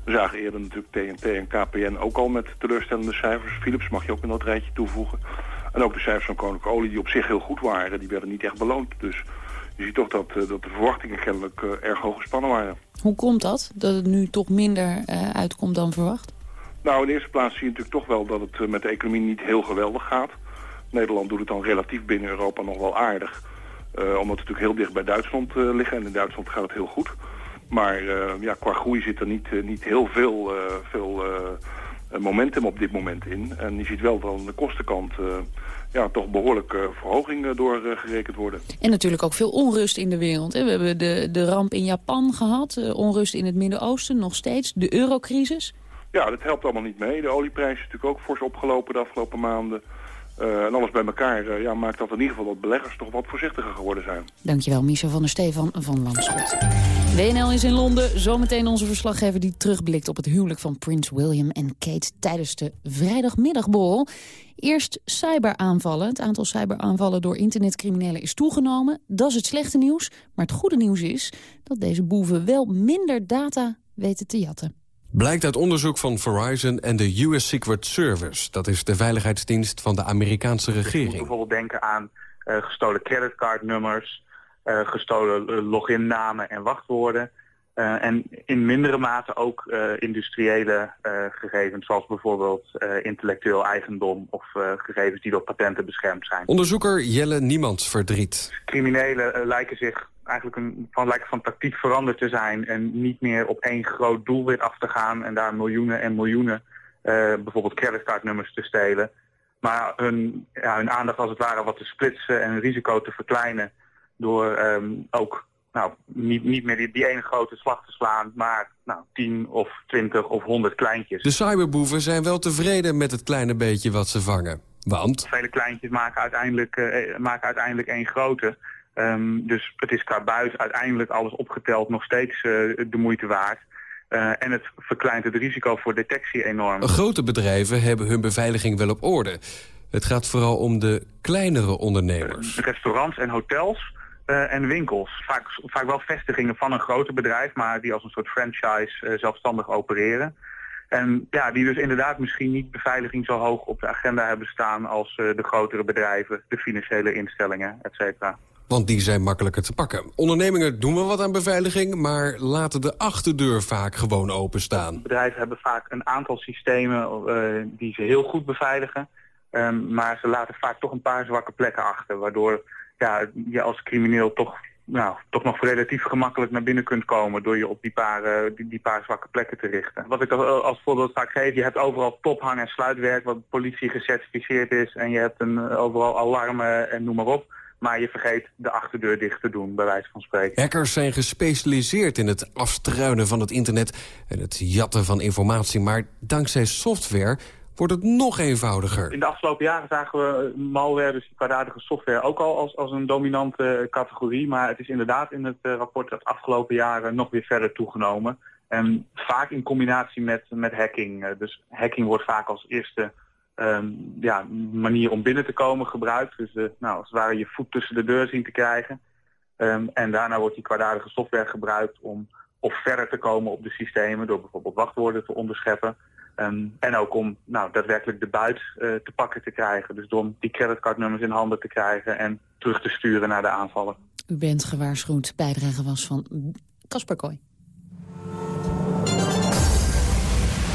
We zagen eerder natuurlijk TNT en KPN ook al met teleurstellende cijfers. Philips mag je ook in dat rijtje toevoegen. En ook de cijfers van Koninklijke Olie die op zich heel goed waren, die werden niet echt beloond. Dus je ziet toch dat, eh, dat de verwachtingen kennelijk uh, erg hoog gespannen waren.
Hoe komt dat? Dat het nu toch minder uh, uitkomt dan verwacht?
Nou, in de eerste plaats zie je natuurlijk toch wel dat het met de economie niet heel geweldig gaat. Nederland doet het dan relatief binnen Europa nog wel aardig. omdat we natuurlijk heel dicht bij Duitsland liggen. En in Duitsland gaat het heel goed. Maar uh, ja, qua groei zit er niet, uh, niet heel veel, uh, veel momentum op dit moment in. En je ziet wel dat aan de kostenkant ja, toch behoorlijk verhoging doorgerekend worden.
En natuurlijk ook veel onrust in de wereld. Hè? We hebben de, de ramp in Japan gehad, onrust in het Midden-Oosten nog steeds, de eurocrisis.
Ja, dat helpt allemaal niet mee. De olieprijs is natuurlijk ook fors opgelopen de afgelopen maanden. Uh, en alles bij elkaar uh, ja, maakt dat in ieder geval dat beleggers toch wat voorzichtiger geworden zijn.
Dankjewel, Michel van der Stefan van Landschot. WNL is in Londen. Zometeen onze verslaggever die terugblikt op het huwelijk van Prins William en Kate tijdens de vrijdagmiddagborrel. Eerst cyberaanvallen. Het aantal cyberaanvallen door internetcriminelen is toegenomen. Dat is het slechte nieuws. Maar het goede nieuws is dat deze boeven wel minder data weten te jatten.
Blijkt uit onderzoek van Verizon en de US Secret Service. Dat is de veiligheidsdienst van de Amerikaanse
Je moet
regering.
bijvoorbeeld denken aan eh, gestolen creditcardnummers, eh, gestolen eh, loginnamen en wachtwoorden. Eh, en in mindere mate ook eh, industriële eh, gegevens, zoals bijvoorbeeld intellectueel eigendom of gegevens die door patenten beschermd zijn.
Onderzoeker Jelle Niemands verdriet.
Criminelen lijken zich eigenlijk een, van, lijken van tactiek veranderd te zijn en niet meer op één groot doelwit af te gaan en daar miljoenen en miljoenen bijvoorbeeld creditcardnummers te stelen. Maar hun, ja, hun aandacht als het ware wat te splitsen en risico te verkleinen door ehm, ook nou, niet, niet meer die, die ene grote slag te slaan, maar nou, 10 of 20 of 100 kleintjes.
De cyberboeven zijn wel tevreden met het kleine beetje wat ze vangen. Want
Vele kleintjes maken uiteindelijk, eh, maken uiteindelijk één grote. Ehm, dus het is qua buis uiteindelijk alles opgeteld nog steeds eh, de moeite waard. Eh, en het verkleint het risico voor detectie enorm.
grote bedrijven hebben hun beveiliging wel op orde. Het gaat vooral om de kleinere ondernemers.
Restaurants en hotels eh, en winkels. Vaak, vaak wel vestigingen van een groter bedrijf, maar die als een soort franchise eh, zelfstandig opereren. En ja, die dus inderdaad misschien niet beveiliging zo hoog op de agenda hebben staan als eh, de grotere bedrijven, de financiële instellingen, et cetera.
Want die zijn makkelijker te pakken. Ondernemingen doen wel wat aan beveiliging... maar laten de achterdeur vaak gewoon openstaan.
Bedrijven hebben vaak een aantal systemen die ze heel goed beveiligen. Ehm, maar ze laten vaak toch een paar zwakke plekken achter. Waardoor ja, je als crimineel toch, nou, toch nog relatief gemakkelijk naar binnen kunt komen. Door je op die paar, eh, die, paar zwakke plekken te richten. Wat ik als, als voorbeeld vaak geef, je hebt overal tophang en sluitwerk wat politie gecertificeerd is. En je hebt een, eh, overal alarmen en noem maar op. Maar je vergeet de achterdeur dicht te doen, bij wijze van spreken.
Hackers zijn gespecialiseerd in het afstruinen van het internet... en het jatten van informatie. Maar dankzij software wordt het nog eenvoudiger.
In de afgelopen jaren zagen we malware, dus die kwaadaardige software, ook al als, als een dominante categorie. Maar het is inderdaad in het eh, rapport de afgelopen jaren nog weer verder toegenomen. En vaak in combinatie met, met hacking. Eh, dus hacking wordt vaak als eerste ehm, ja, manier om binnen te komen gebruikt. Dus eh, nou, als het ware je voet tussen de deur zien te krijgen. Ehm, en daarna wordt die kwaadaardige software gebruikt om of verder te komen op de systemen door bijvoorbeeld wachtwoorden te onderscheppen. Ehm, en ook om nou, daadwerkelijk de buit eh, te pakken te krijgen. Dus om die creditcardnummers in handen te krijgen en terug te sturen naar de aanvaller.
U bent gewaarschuwd. Bijdrage was van Kasper Kooi.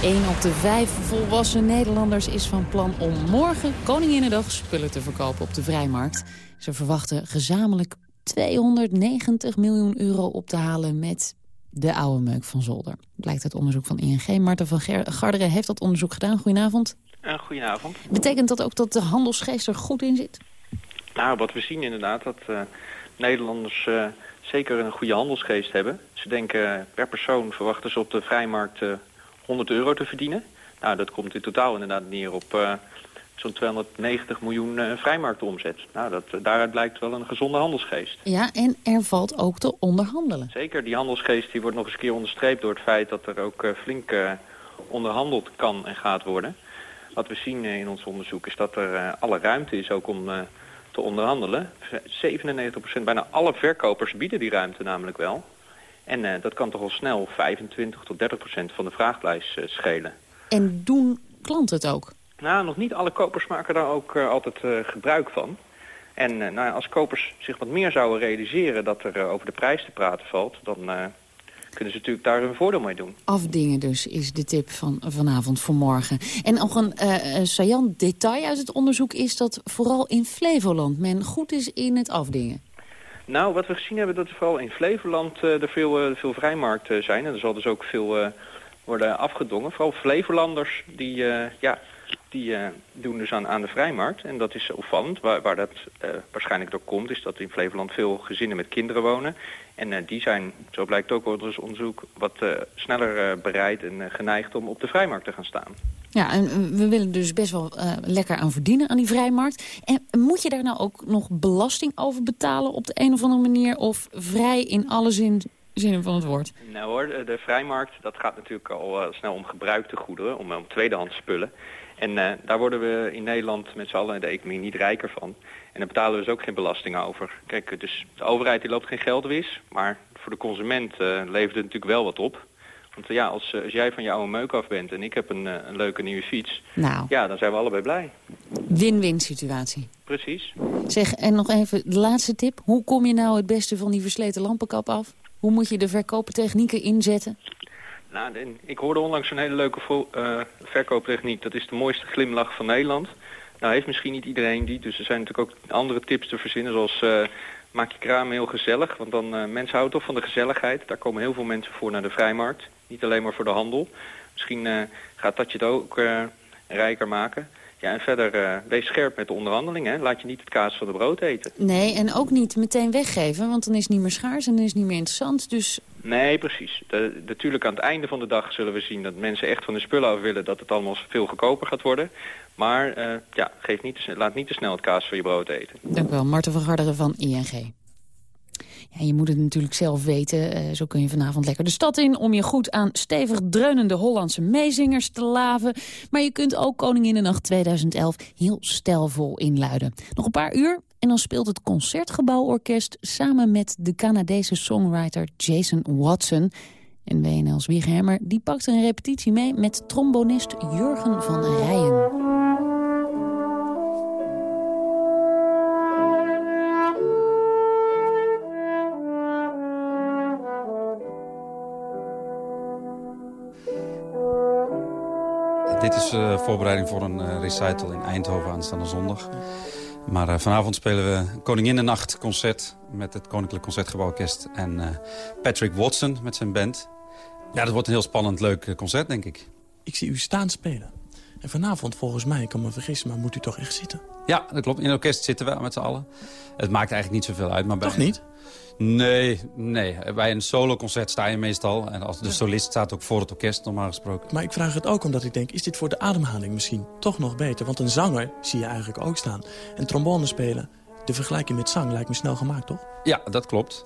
Een op de vijf volwassen Nederlanders is van plan om morgen Koninginnedag spullen te verkopen op de vrijmarkt. Ze verwachten gezamenlijk 290 miljoen euro op te halen met de oude meuk van Zolder. Blijkt uit onderzoek van ING. Marten van Garderen heeft dat onderzoek gedaan. Goedenavond.
Uh, goedenavond.
Betekent dat ook dat de handelsgeest er goed in zit?
Nou, wat we zien inderdaad, dat uh, Nederlanders uh, zeker een goede handelsgeest hebben. Ze denken per persoon verwachten ze op de vrijmarkt 100 euro te verdienen. Nou, dat komt in totaal inderdaad neer op zo'n 290 miljoen uh, vrijmarktomzet. Nou, dat, uh, daaruit blijkt wel een gezonde handelsgeest.
Ja, en er valt ook te onderhandelen.
Zeker, die handelsgeest die wordt nog eens een keer onderstreept door het feit dat er ook uh, flink onderhandeld kan en gaat worden. Wat we zien in ons onderzoek is dat er alle ruimte is ook om te onderhandelen. 97%, bijna alle verkopers bieden die ruimte namelijk wel. En dat kan toch al snel 25 tot 30% van de vraagprijs schelen.
En doen klanten het ook?
Nou, nog niet alle kopers maken daar ook uh, altijd uh, gebruik van. En uh, nou, als kopers zich wat meer zouden realiseren dat er over de prijs te praten valt... dan kunnen ze natuurlijk daar hun voordeel mee doen.
Afdingen dus is de tip van vanavond voor morgen. En nog een saillant detail uit het onderzoek is dat vooral in Flevoland men goed is in het afdingen.
Nou, wat we gezien hebben dat er vooral in Flevoland er veel, veel vrijmarkten zijn. En er zal dus ook veel worden afgedongen. Vooral Flevolanders die, ja, die uh, doen dus aan, aan de vrijmarkt. En dat is opvallend. Waar, waar dat uh, waarschijnlijk door komt, is dat in Flevoland veel gezinnen met kinderen wonen. En uh, die zijn, zo blijkt ook uit ons onderzoek, wat sneller bereid en geneigd om op de vrijmarkt te gaan staan.
Ja, en we willen dus best wel lekker aan verdienen aan die vrijmarkt. En moet je daar nou ook nog belasting over betalen op de een of andere manier? Of vrij in alle zin, zinnen van het woord?
Nou hoor, de, de vrijmarkt, dat gaat natuurlijk al snel om gebruikte goederen, om, om tweedehands spullen. En uh, daar worden we in Nederland met z'n allen in de economie niet rijker van. En daar betalen we dus ook geen belasting over. Kijk, dus de overheid die loopt geen geld wis, maar voor de consument uh, levert het natuurlijk wel wat op. Want ja, als, als jij van je oude meuk af bent en ik heb een, een leuke nieuwe fiets...
Nou.
Ja, dan zijn we allebei blij.
Win-win situatie.
Precies.
Zeg, en nog even de laatste tip. Hoe kom je nou het beste van die versleten lampenkap af? Hoe moet je de verkooptechnieken inzetten?
Nou, ik hoorde onlangs zo'n hele leuke uh, verkooptechniek. Dat is de mooiste glimlach van Nederland. Nou heeft misschien niet iedereen die, dus er zijn natuurlijk ook andere tips te verzinnen, zoals uh, maak je kraam heel gezellig. Want dan, uh, mensen houden toch van de gezelligheid. Daar komen heel veel mensen voor naar de vrijmarkt. Niet alleen maar voor de handel. Misschien gaat dat je het ook rijker maken. Ja, en verder uh, wees scherp met de onderhandelingen. Laat je niet het kaas van de brood eten.
Nee, en ook niet meteen weggeven, want dan is het niet meer schaars en dan is het niet meer interessant. Dus...
Nee, precies. De, natuurlijk aan het einde van de dag zullen we zien dat mensen echt van de spullen af willen... dat het allemaal veel goedkoper gaat worden. Maar uh, ja, geef niet te, laat niet te snel het kaas van je brood eten.
Dank u wel, Marten van Garderen van ING. Ja, je moet het natuurlijk zelf weten. Uh, zo kun je vanavond lekker de stad in... om je goed aan stevig dreunende Hollandse meezingers te laven. Maar je kunt ook Koninginnennacht 2011 heel stijlvol inluiden. Nog een paar uur en dan speelt het Concertgebouworkest... samen met de Canadese songwriter Jason Watson... En WNL's Wiegerhemmer die pakt een repetitie mee met trombonist Jurgen van Rijen.
Dit is uh, voorbereiding voor een uh, recital in Eindhoven aanstaande zondag. Maar uh, vanavond spelen we Koninginnennacht concert met het Koninklijk Concertgebouworkest en Patrick Watson met zijn band. Ja, dat wordt een heel spannend, leuk concert, denk ik.
Ik zie u staan spelen. En vanavond, volgens mij, ik kan me vergissen, maar moet u toch echt zitten?
Ja, dat klopt. In het orkest zitten we met z'n allen. Het maakt eigenlijk niet zoveel uit. Maar
toch niet?
Nee, nee. Bij een soloconcert sta je meestal. En als de solist staat ook voor het orkest, normaal gesproken.
Maar ik vraag het ook omdat ik denk, is dit voor de ademhaling misschien toch nog beter? Want een zanger zie je eigenlijk ook staan. En trombone spelen, de vergelijking met zang lijkt me snel gemaakt, toch?
Ja, dat klopt.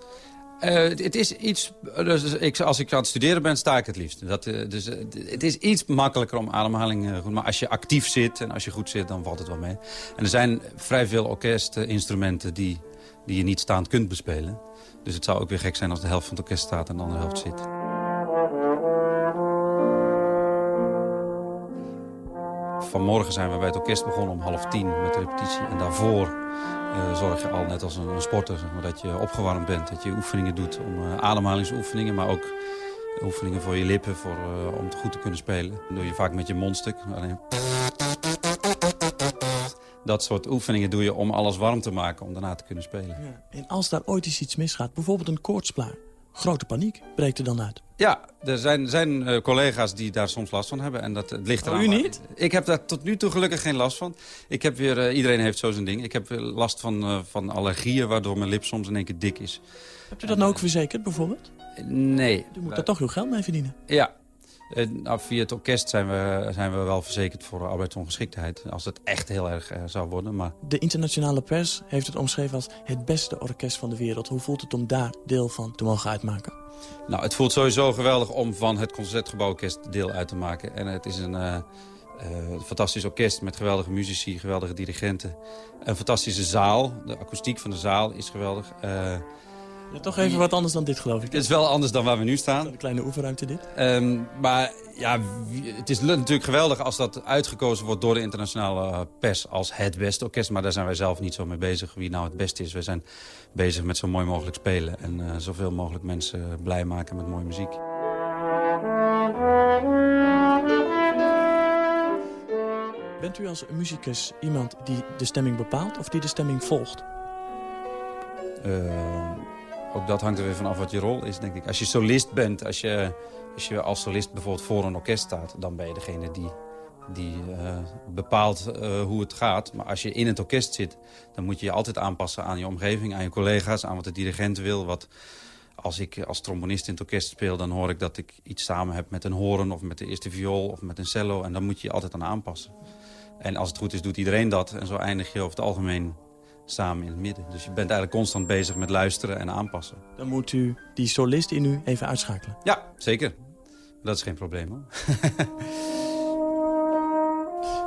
Uh, het is iets, dus ik, als ik aan het studeren ben, sta ik het liefst. Dat, uh, dus, uh, het is iets makkelijker om ademhaling goed. Maar als je actief zit en als je goed zit, dan valt het wel mee. En er zijn vrij veel orkestinstrumenten die, die je niet staand kunt bespelen. Dus het zou ook weer gek zijn als de helft van het orkest staat en de andere helft zit. Vanmorgen zijn we bij het orkest begonnen om half tien met de repetitie. En daarvoor uh, zorg je al, net als een, sporter, dat je opgewarmd bent. Dat je oefeningen doet om uh, ademhalingsoefeningen, maar ook oefeningen voor je lippen voor, uh, om goed te kunnen spelen. Dat doe je vaak met je mondstuk. Alleen... Dat soort oefeningen doe je om alles warm te maken, om daarna te kunnen spelen.
Ja. En als daar ooit eens iets misgaat, bijvoorbeeld een koortsplaar... grote paniek breekt er dan uit?
Ja, er zijn, zijn uh, collega's die daar soms last van hebben. En dat het ligt
oh,
eraan.
u niet?
Ik heb daar tot nu toe gelukkig geen last van. Ik heb weer, uh, iedereen heeft zo zijn ding. Ik heb last van, uh, van allergieën, waardoor mijn lip soms in één keer dik is.
Hebt u dat nou ook verzekerd, bijvoorbeeld?
Nee.
U moet daar toch uw geld mee verdienen?
Ja, nou, via het orkest zijn we, zijn we wel verzekerd voor arbeidsongeschiktheid. Als het echt heel erg uh, zou worden. Maar...
De internationale pers heeft het omschreven als het beste orkest van de wereld. Hoe voelt het om daar deel van te mogen uitmaken?
Nou, het voelt sowieso geweldig om van het Concertgebouworkest deel uit te maken. En het is een uh, fantastisch orkest met geweldige muzici, geweldige dirigenten. Een fantastische zaal. De akoestiek van de zaal is geweldig.
Ja, toch even wat anders dan dit, geloof ik.
Het is wel anders dan waar we nu staan.
Een kleine oefenruimte dit.
Um, maar ja, het is natuurlijk geweldig als dat uitgekozen wordt door de internationale pers als het beste orkest. Maar daar zijn wij zelf niet zo mee bezig wie nou het beste is. We zijn bezig met zo mooi mogelijk spelen. En uh, zoveel mogelijk mensen blij maken met mooie muziek.
Bent u als muzikus iemand die de stemming bepaalt of die de stemming volgt?
Uh, ook dat hangt er weer vanaf wat je rol is, denk ik. Als je solist bent, als je, als je als solist bijvoorbeeld voor een orkest staat... dan ben je degene die, die uh, bepaalt uh, hoe het gaat. Maar als je in het orkest zit, dan moet je je altijd aanpassen aan je omgeving... aan je collega's, aan wat de dirigent wil. Wat, als ik als trombonist in het orkest speel, dan hoor ik dat ik iets samen heb met een horen... of met de eerste viool of met een cello. En dan moet je je altijd aan aanpassen. En als het goed is, doet iedereen dat. En zo eindig je over het algemeen samen in het midden. Dus je bent eigenlijk constant bezig met luisteren en aanpassen.
Dan moet u die solist in u even uitschakelen.
Ja, zeker. Dat is geen probleem hoor. <laughs>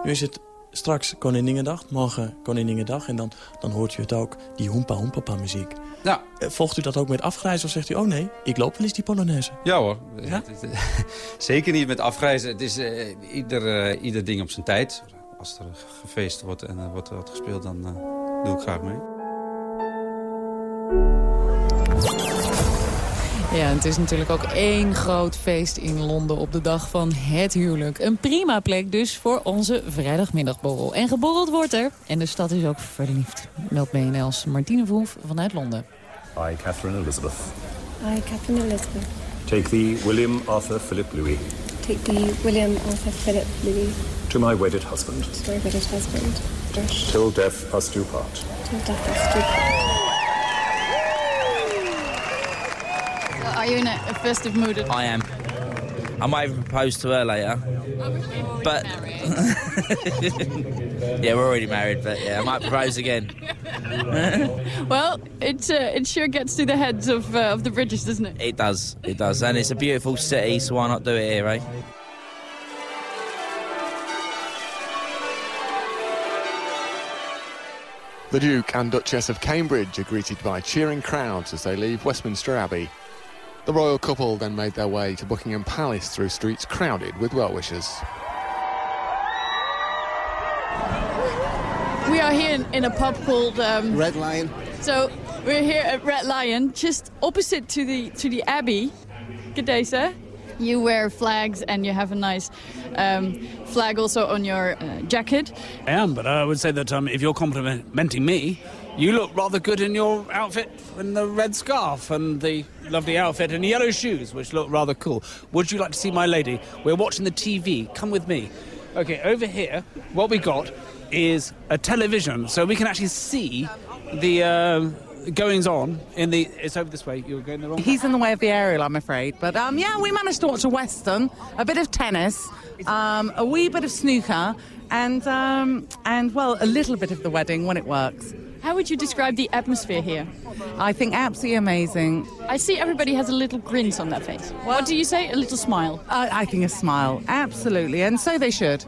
nu is het
straks Koninginnedag, morgen Koninginnedag. En dan, dan hoort u het ook, die hoempa hoempapa muziek.
Ja.
Eh, Volgt u dat ook met afgrijzen of zegt u... oh nee, ik loop wel eens die Polonaise?
Ja hoor. <laughs> Zeker niet met afgrijzen. Het is eh, ieder, eh, ieder ding op zijn tijd. Als er gefeest wordt en er wordt wat gespeeld, dan eh, doe ik graag mee.
Ja, het is natuurlijk ook één groot feest in Londen op de dag van het huwelijk. Een prima plek dus voor onze vrijdagmiddagborrel. En geborreld wordt er. En de stad is ook verliefd. Meldt BNL's Martine Verhoef vanuit Londen.
I, Catherine Elizabeth,
I, Catherine Elizabeth,
take thee, William Arthur Philip Louis,
take the William Arthur Philip Louis
to my wedded husband,
to my wedded husband, Josh,
till death us do part.
till death us do part.
Are you in a festive mood?
I am. I might even propose to her later. But <laughs> yeah, we're already married. But yeah, I might propose again. <laughs>
Well, it, uh, it sure gets to the heads of, uh, of the British, doesn't it?
It does. It does, and it's a beautiful city, so why not do it here, eh?
The Duke and Duchess of Cambridge are greeted by cheering crowds as they leave Westminster Abbey. The royal couple then made their way to Buckingham Palace through streets crowded with well-wishers.
We are here in, in a pub called... Um,
Red Lion.
So we're here at Red Lion, just opposite to the to the Abbey. Good day, sir. You wear flags and you have a nice um, flag also on your uh, jacket.
I am, but I would say that um, if you're complimenting me, you look rather good in your outfit and the red scarf and the lovely outfit and yellow shoes, which look rather cool. Would you like to see my lady? We're watching the TV. Come with me. Okay, over here, what we got is a television, so we can actually see the uh, goings on in the. It's over this way. You're going the wrong.
He's in the way of the aerial, I'm afraid. But um, yeah, we managed to watch a western, a bit of tennis, um, a wee bit of snooker, and um, and well, a little bit of the wedding when it works.
How would you describe the atmosphere here?
I think absolutely amazing.
I see everybody has a little grins on their face. what do you say? A little smile.
I, I think a smile, absolutely, and so they should.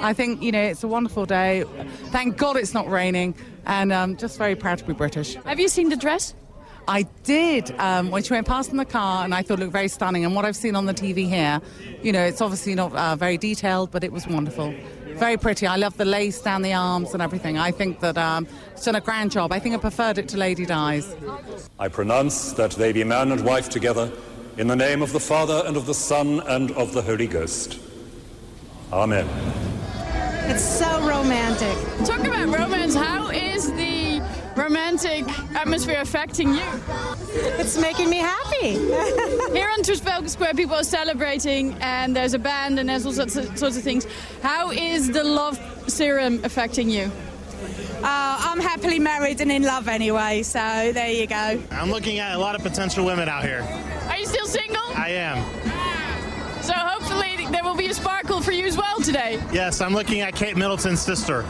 I think you know it's a wonderful day. Thank God it's not raining, and um, just very proud to be British.
Have you seen the dress?
I did um, when she went past in the car, and I thought it looked very stunning. And what I've seen on the TV here, you know, it's obviously not uh, very detailed, but it was wonderful. Very pretty. I love the lace down the arms and everything. I think that um, it's done a grand job. I think I preferred it to Lady Di's.
I pronounce that they be man and wife together in the name of the Father and of the Son and of the Holy Ghost. Amen.
It's so romantic.
Talk about romance. How is the romantic atmosphere affecting you?
It's making me happy. <laughs>
Here on Trafalgar Square, people are celebrating, and there's a band, and there's all sorts of, sorts of things. How is the love serum affecting you?
Uh, I'm happily married and in love anyway, so there you go.
I'm looking at a lot of potential women out here.
Are you still single?
I am.
So hopefully there will be a sparkle for you as well today.
Yes, I'm looking at Kate Middleton's sister,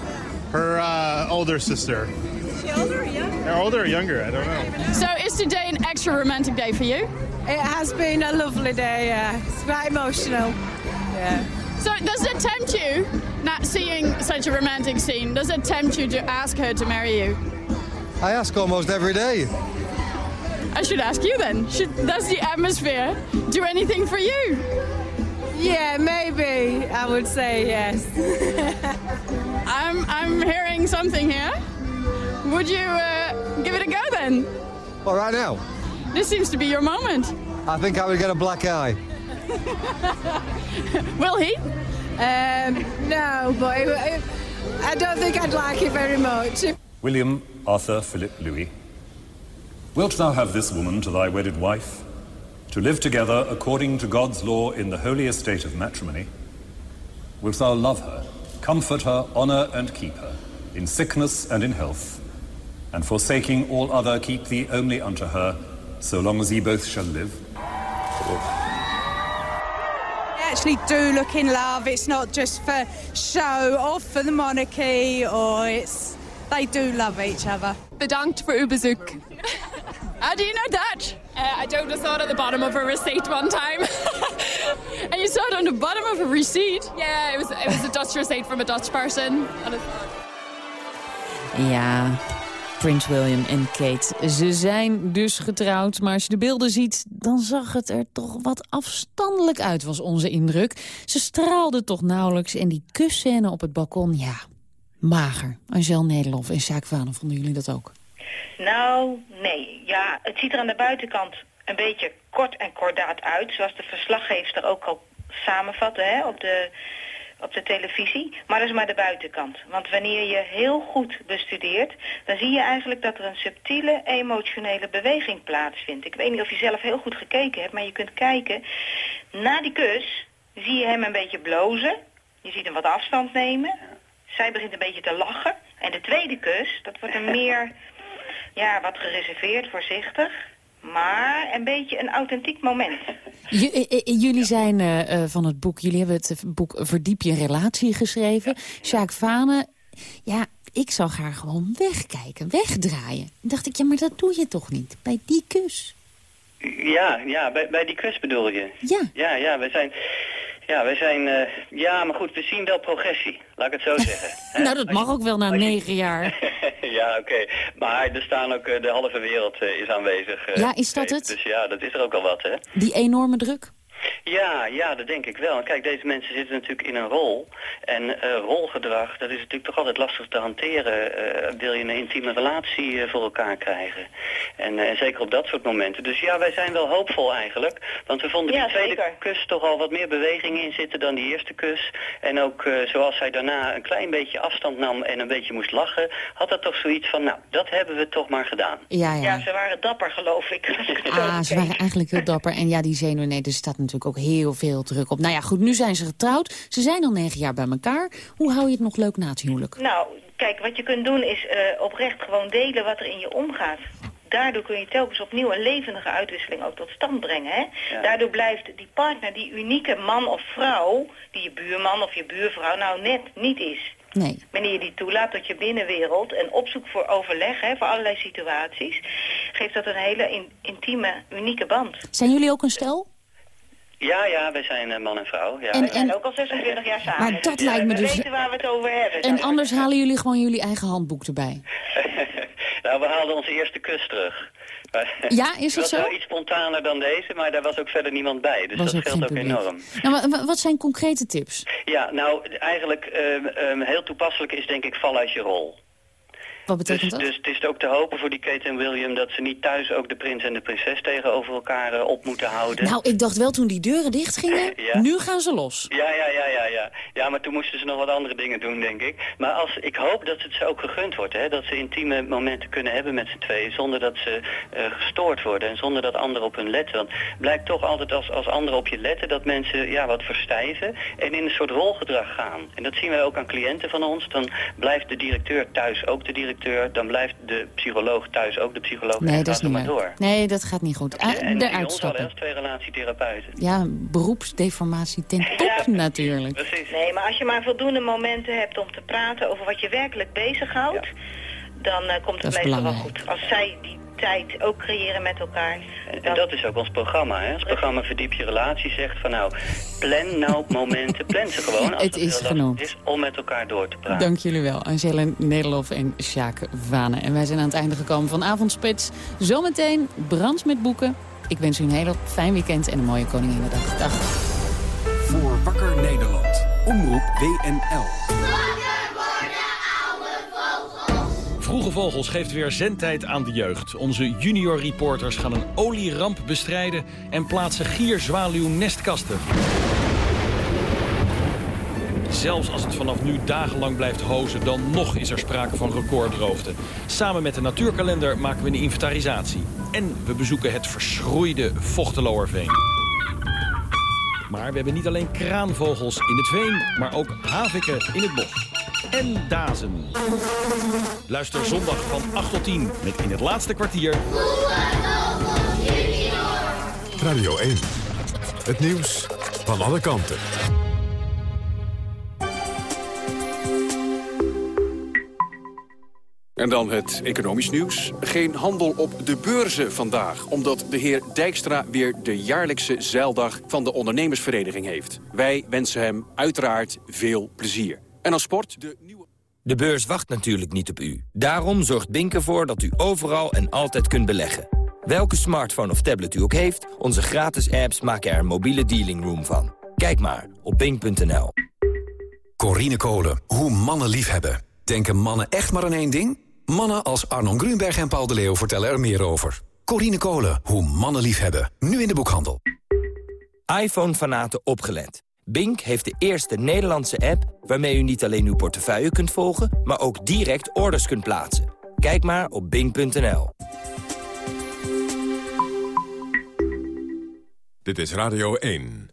her uh, older sister.
Is she older or younger?
They're older or younger, I don't know.
So is today an extra romantic day for you?
It has been a lovely day, yeah. It's quite emotional. Yeah.
So does it tempt you, not seeing such a romantic scene, does it tempt you to ask her to marry you?
I ask almost every day.
I should ask you then. Should, does the atmosphere do anything for you?
Yeah, maybe. I would say yes. <laughs>
I'm, I'm hearing something here. Would you uh, give it a go then?
Well, right now,
This seems to be your moment.
I think I would get a black eye. <laughs>
Will he?
Um, no, but it, it, I don't think I'd like it very much.
William Arthur Philip Louis, wilt thou have this woman to thy wedded wife, to live together according to God's law in the holy estate of matrimony? Wilt thou love her, comfort her, honour and keep her, in sickness and in health, and forsaking all other keep thee only unto her, so long as ye both shall live?
They actually do look in love. It's not just for show or for the monarchy, or it's they do love each other.
Bedankt voor uw bezoek. <laughs> How do you know Dutch?
Uh, I don't just saw it at the bottom of a receipt one time. <laughs>
and you saw it on the bottom of a receipt. Yeah, it was it was a Dutch receipt from a Dutch person.
Ja, Prins William en Kate. Ze zijn dus getrouwd, maar als je de beelden ziet... dan zag het er toch wat afstandelijk uit, was onze indruk. Ze straalde toch nauwelijks en die kusscène op het balkon, ja, mager. Angel Nederlof en Sjaak Vanen, vonden jullie dat ook?
Nou, nee. Ja, het ziet er aan de buitenkant een beetje kort en kordaat uit. Zoals de verslaggeefster ook al samenvatte hè, op, de, op de televisie. Maar dat is maar de buitenkant. Want wanneer je heel goed bestudeert... dan zie je eigenlijk dat er een subtiele emotionele beweging plaatsvindt. Ik weet niet of je zelf heel goed gekeken hebt, maar je kunt kijken. Na die kus zie je hem een beetje blozen. Je ziet hem wat afstand nemen. Zij begint een beetje te lachen. En de tweede kus, dat wordt een <laughs> meer ja, wat gereserveerd, voorzichtig. Maar een beetje een authentiek moment.
J eh, eh, jullie zijn uh, van het boek, jullie hebben het boek Verdiep je relatie geschreven. Sjaak Vane, ja, ik zag haar gewoon wegkijken, wegdraaien. Dan dacht ik, ja, maar dat doe je toch niet, bij die kus?
Ja, ja, bij, bij die kus bedoel je?
Ja.
Ja, ja, wij zijn... Ja, wij zijn... Uh, ja, maar goed, we zien wel progressie. Laat ik het zo zeggen. <laughs>
nou, dat mag ook wel na negen jaar. <laughs>
ja, oké. Maar er staan ook... Uh, de halve wereld uh, is aanwezig.
ja, is dat het?
Dus ja, dat is er ook al wat, hè.
Die enorme druk?
Ja, ja, dat denk ik wel. Kijk, deze mensen zitten natuurlijk in een rol. En uh, rolgedrag, dat is natuurlijk toch altijd lastig te hanteren. Uh, wil je een intieme relatie uh, voor elkaar krijgen. En zeker op dat soort momenten. Dus ja, wij zijn wel hoopvol eigenlijk. Want we vonden
ja,
die tweede
zeker.
kus toch al wat meer beweging in zitten dan die eerste kus. En ook zoals zij daarna een klein beetje afstand nam en een beetje moest lachen... had dat toch zoiets van, nou, dat hebben we toch maar gedaan.
Ja, ja.
ja ze waren dapper, geloof ik. <laughs>
ah, ze waren eigenlijk heel dapper. En ja, die zenuwen, nee, er staat natuurlijk ook heel veel druk op. Nou ja, goed, nu zijn ze getrouwd. Ze zijn al negen jaar bij elkaar. Hoe hou je het nog leuk na het huwelijk?
Nou, kijk, wat je kunt doen is uh, oprecht gewoon delen wat er in je omgaat. Daardoor kun je telkens opnieuw een levendige uitwisseling ook tot stand brengen. Hè? Ja. Daardoor blijft die partner, die unieke man of vrouw... die je buurman of je buurvrouw nou net niet is.
Nee.
Wanneer je die toelaat tot je binnenwereld en opzoekt voor overleg, hè, voor allerlei situaties... geeft dat een hele in, intieme, unieke band.
Zijn jullie ook een stel?
Ja, ja, wij zijn uh, man en vrouw. Ja.
En, we zijn ook al 26 jaar samen.
Maar dat
dus,
lijkt me
we
dus...
weten waar we het over hebben.
En anders halen jullie gewoon jullie eigen handboek erbij. <laughs>
nou, we haalden onze eerste kus terug. <laughs>
Ja, is het
zo?
zo?
wel iets spontaner dan deze, maar daar was ook verder niemand bij. Dus
was
dat scheelt ook enorm.
Nou, wat zijn concrete tips?
Ja, nou, eigenlijk uh, um, heel toepasselijk is denk ik val uit je rol.
Wat betekent
dus,
dat?
Dus het is ook te hopen voor die Kate en William... dat ze niet thuis ook de prins en de prinses tegenover elkaar uh, op moeten houden.
Nou, ik dacht wel toen die deuren dicht gingen, <laughs>
ja.
nu gaan ze los.
Ja, ja, ja, ja, ja. Ja, maar toen moesten ze nog wat andere dingen doen, denk ik. Maar als, ik hoop dat het ze ook gegund wordt, hè. Dat ze intieme momenten kunnen hebben met z'n tweeën... zonder dat ze uh, gestoord worden en zonder dat anderen op hun letten. Want het blijkt toch altijd als, als anderen op je letten... dat mensen ja, wat verstijven en in een soort rolgedrag gaan. En dat zien wij ook aan cliënten van ons. Dan blijft de directeur thuis ook de directeur... dan blijft de psycholoog thuis ook de psycholoog.
Nee,
en
dat is niet
maar door.
Nee, dat gaat niet goed. Ah,
en
eruit
bij ons
stappen.
als twee relatietherapeuten.
Ja, beroepsdeformatie ten <laughs> top
Ja,
natuurlijk.
Precies.
Nee, maar als je maar voldoende momenten hebt om te praten over wat je werkelijk bezighoudt... dan uh, komt het meestal wel
belangrijk.
goed. Als zij die tijd ook creëren met elkaar.
En, dat is ook ons programma. Hè? Ons programma Verdiep je relatie zegt van nou, plan nou momenten, plan ze gewoon. <laughs> Als
Het is
heel
genoemd.
is om met elkaar door te praten.
Dank jullie wel, Angela Nederlof en Sjaak Vanen. En wij zijn aan het einde gekomen van Avondspits. Zometeen Brands met boeken. Ik wens u een hele fijn weekend en een mooie Koninginnedag. Dag.
Voor Wakker Nederland. Omroep WNL.
Vroege Vogels geeft weer zendtijd aan de jeugd. Onze junior reporters gaan een olieramp bestrijden... en plaatsen gierzwaluw nestkasten. Zelfs als het vanaf nu dagenlang blijft hozen... dan nog is er sprake van recorddroogte. Samen met de natuurkalender maken we een inventarisatie. En we bezoeken het verschroeide Vochteloerveen. Maar we hebben niet alleen kraanvogels in het veen... maar ook haviken in het bos. En dazen. Luister zondag van 8 tot 10 met in het laatste kwartier...
Radio 1. Het nieuws van alle kanten.
En dan het economisch nieuws. Geen handel op de beurzen vandaag, omdat de heer Dijkstra weer de jaarlijkse zeildag van de ondernemersvereniging heeft. Wij wensen hem uiteraard veel plezier. En als sport de nieuwe...
De beurs wacht natuurlijk niet op u. Daarom zorgt Bink ervoor dat u overal en altijd kunt beleggen. Welke smartphone of tablet u ook heeft, onze gratis apps maken er een mobiele dealing room van. Kijk maar op bink.nl.
Corine Kolen, hoe mannen liefhebben. Denken mannen echt maar aan één ding? Mannen als Arnon Grunberg en Paul de Leeuw vertellen er meer over. Corine Kolen, hoe mannen liefhebben. Nu in de boekhandel.
iPhone-fanaten opgelet. Bink heeft de eerste Nederlandse app waarmee u niet alleen uw portefeuille kunt volgen... maar ook direct orders kunt plaatsen. Kijk maar op bink.nl.
Dit is Radio 1.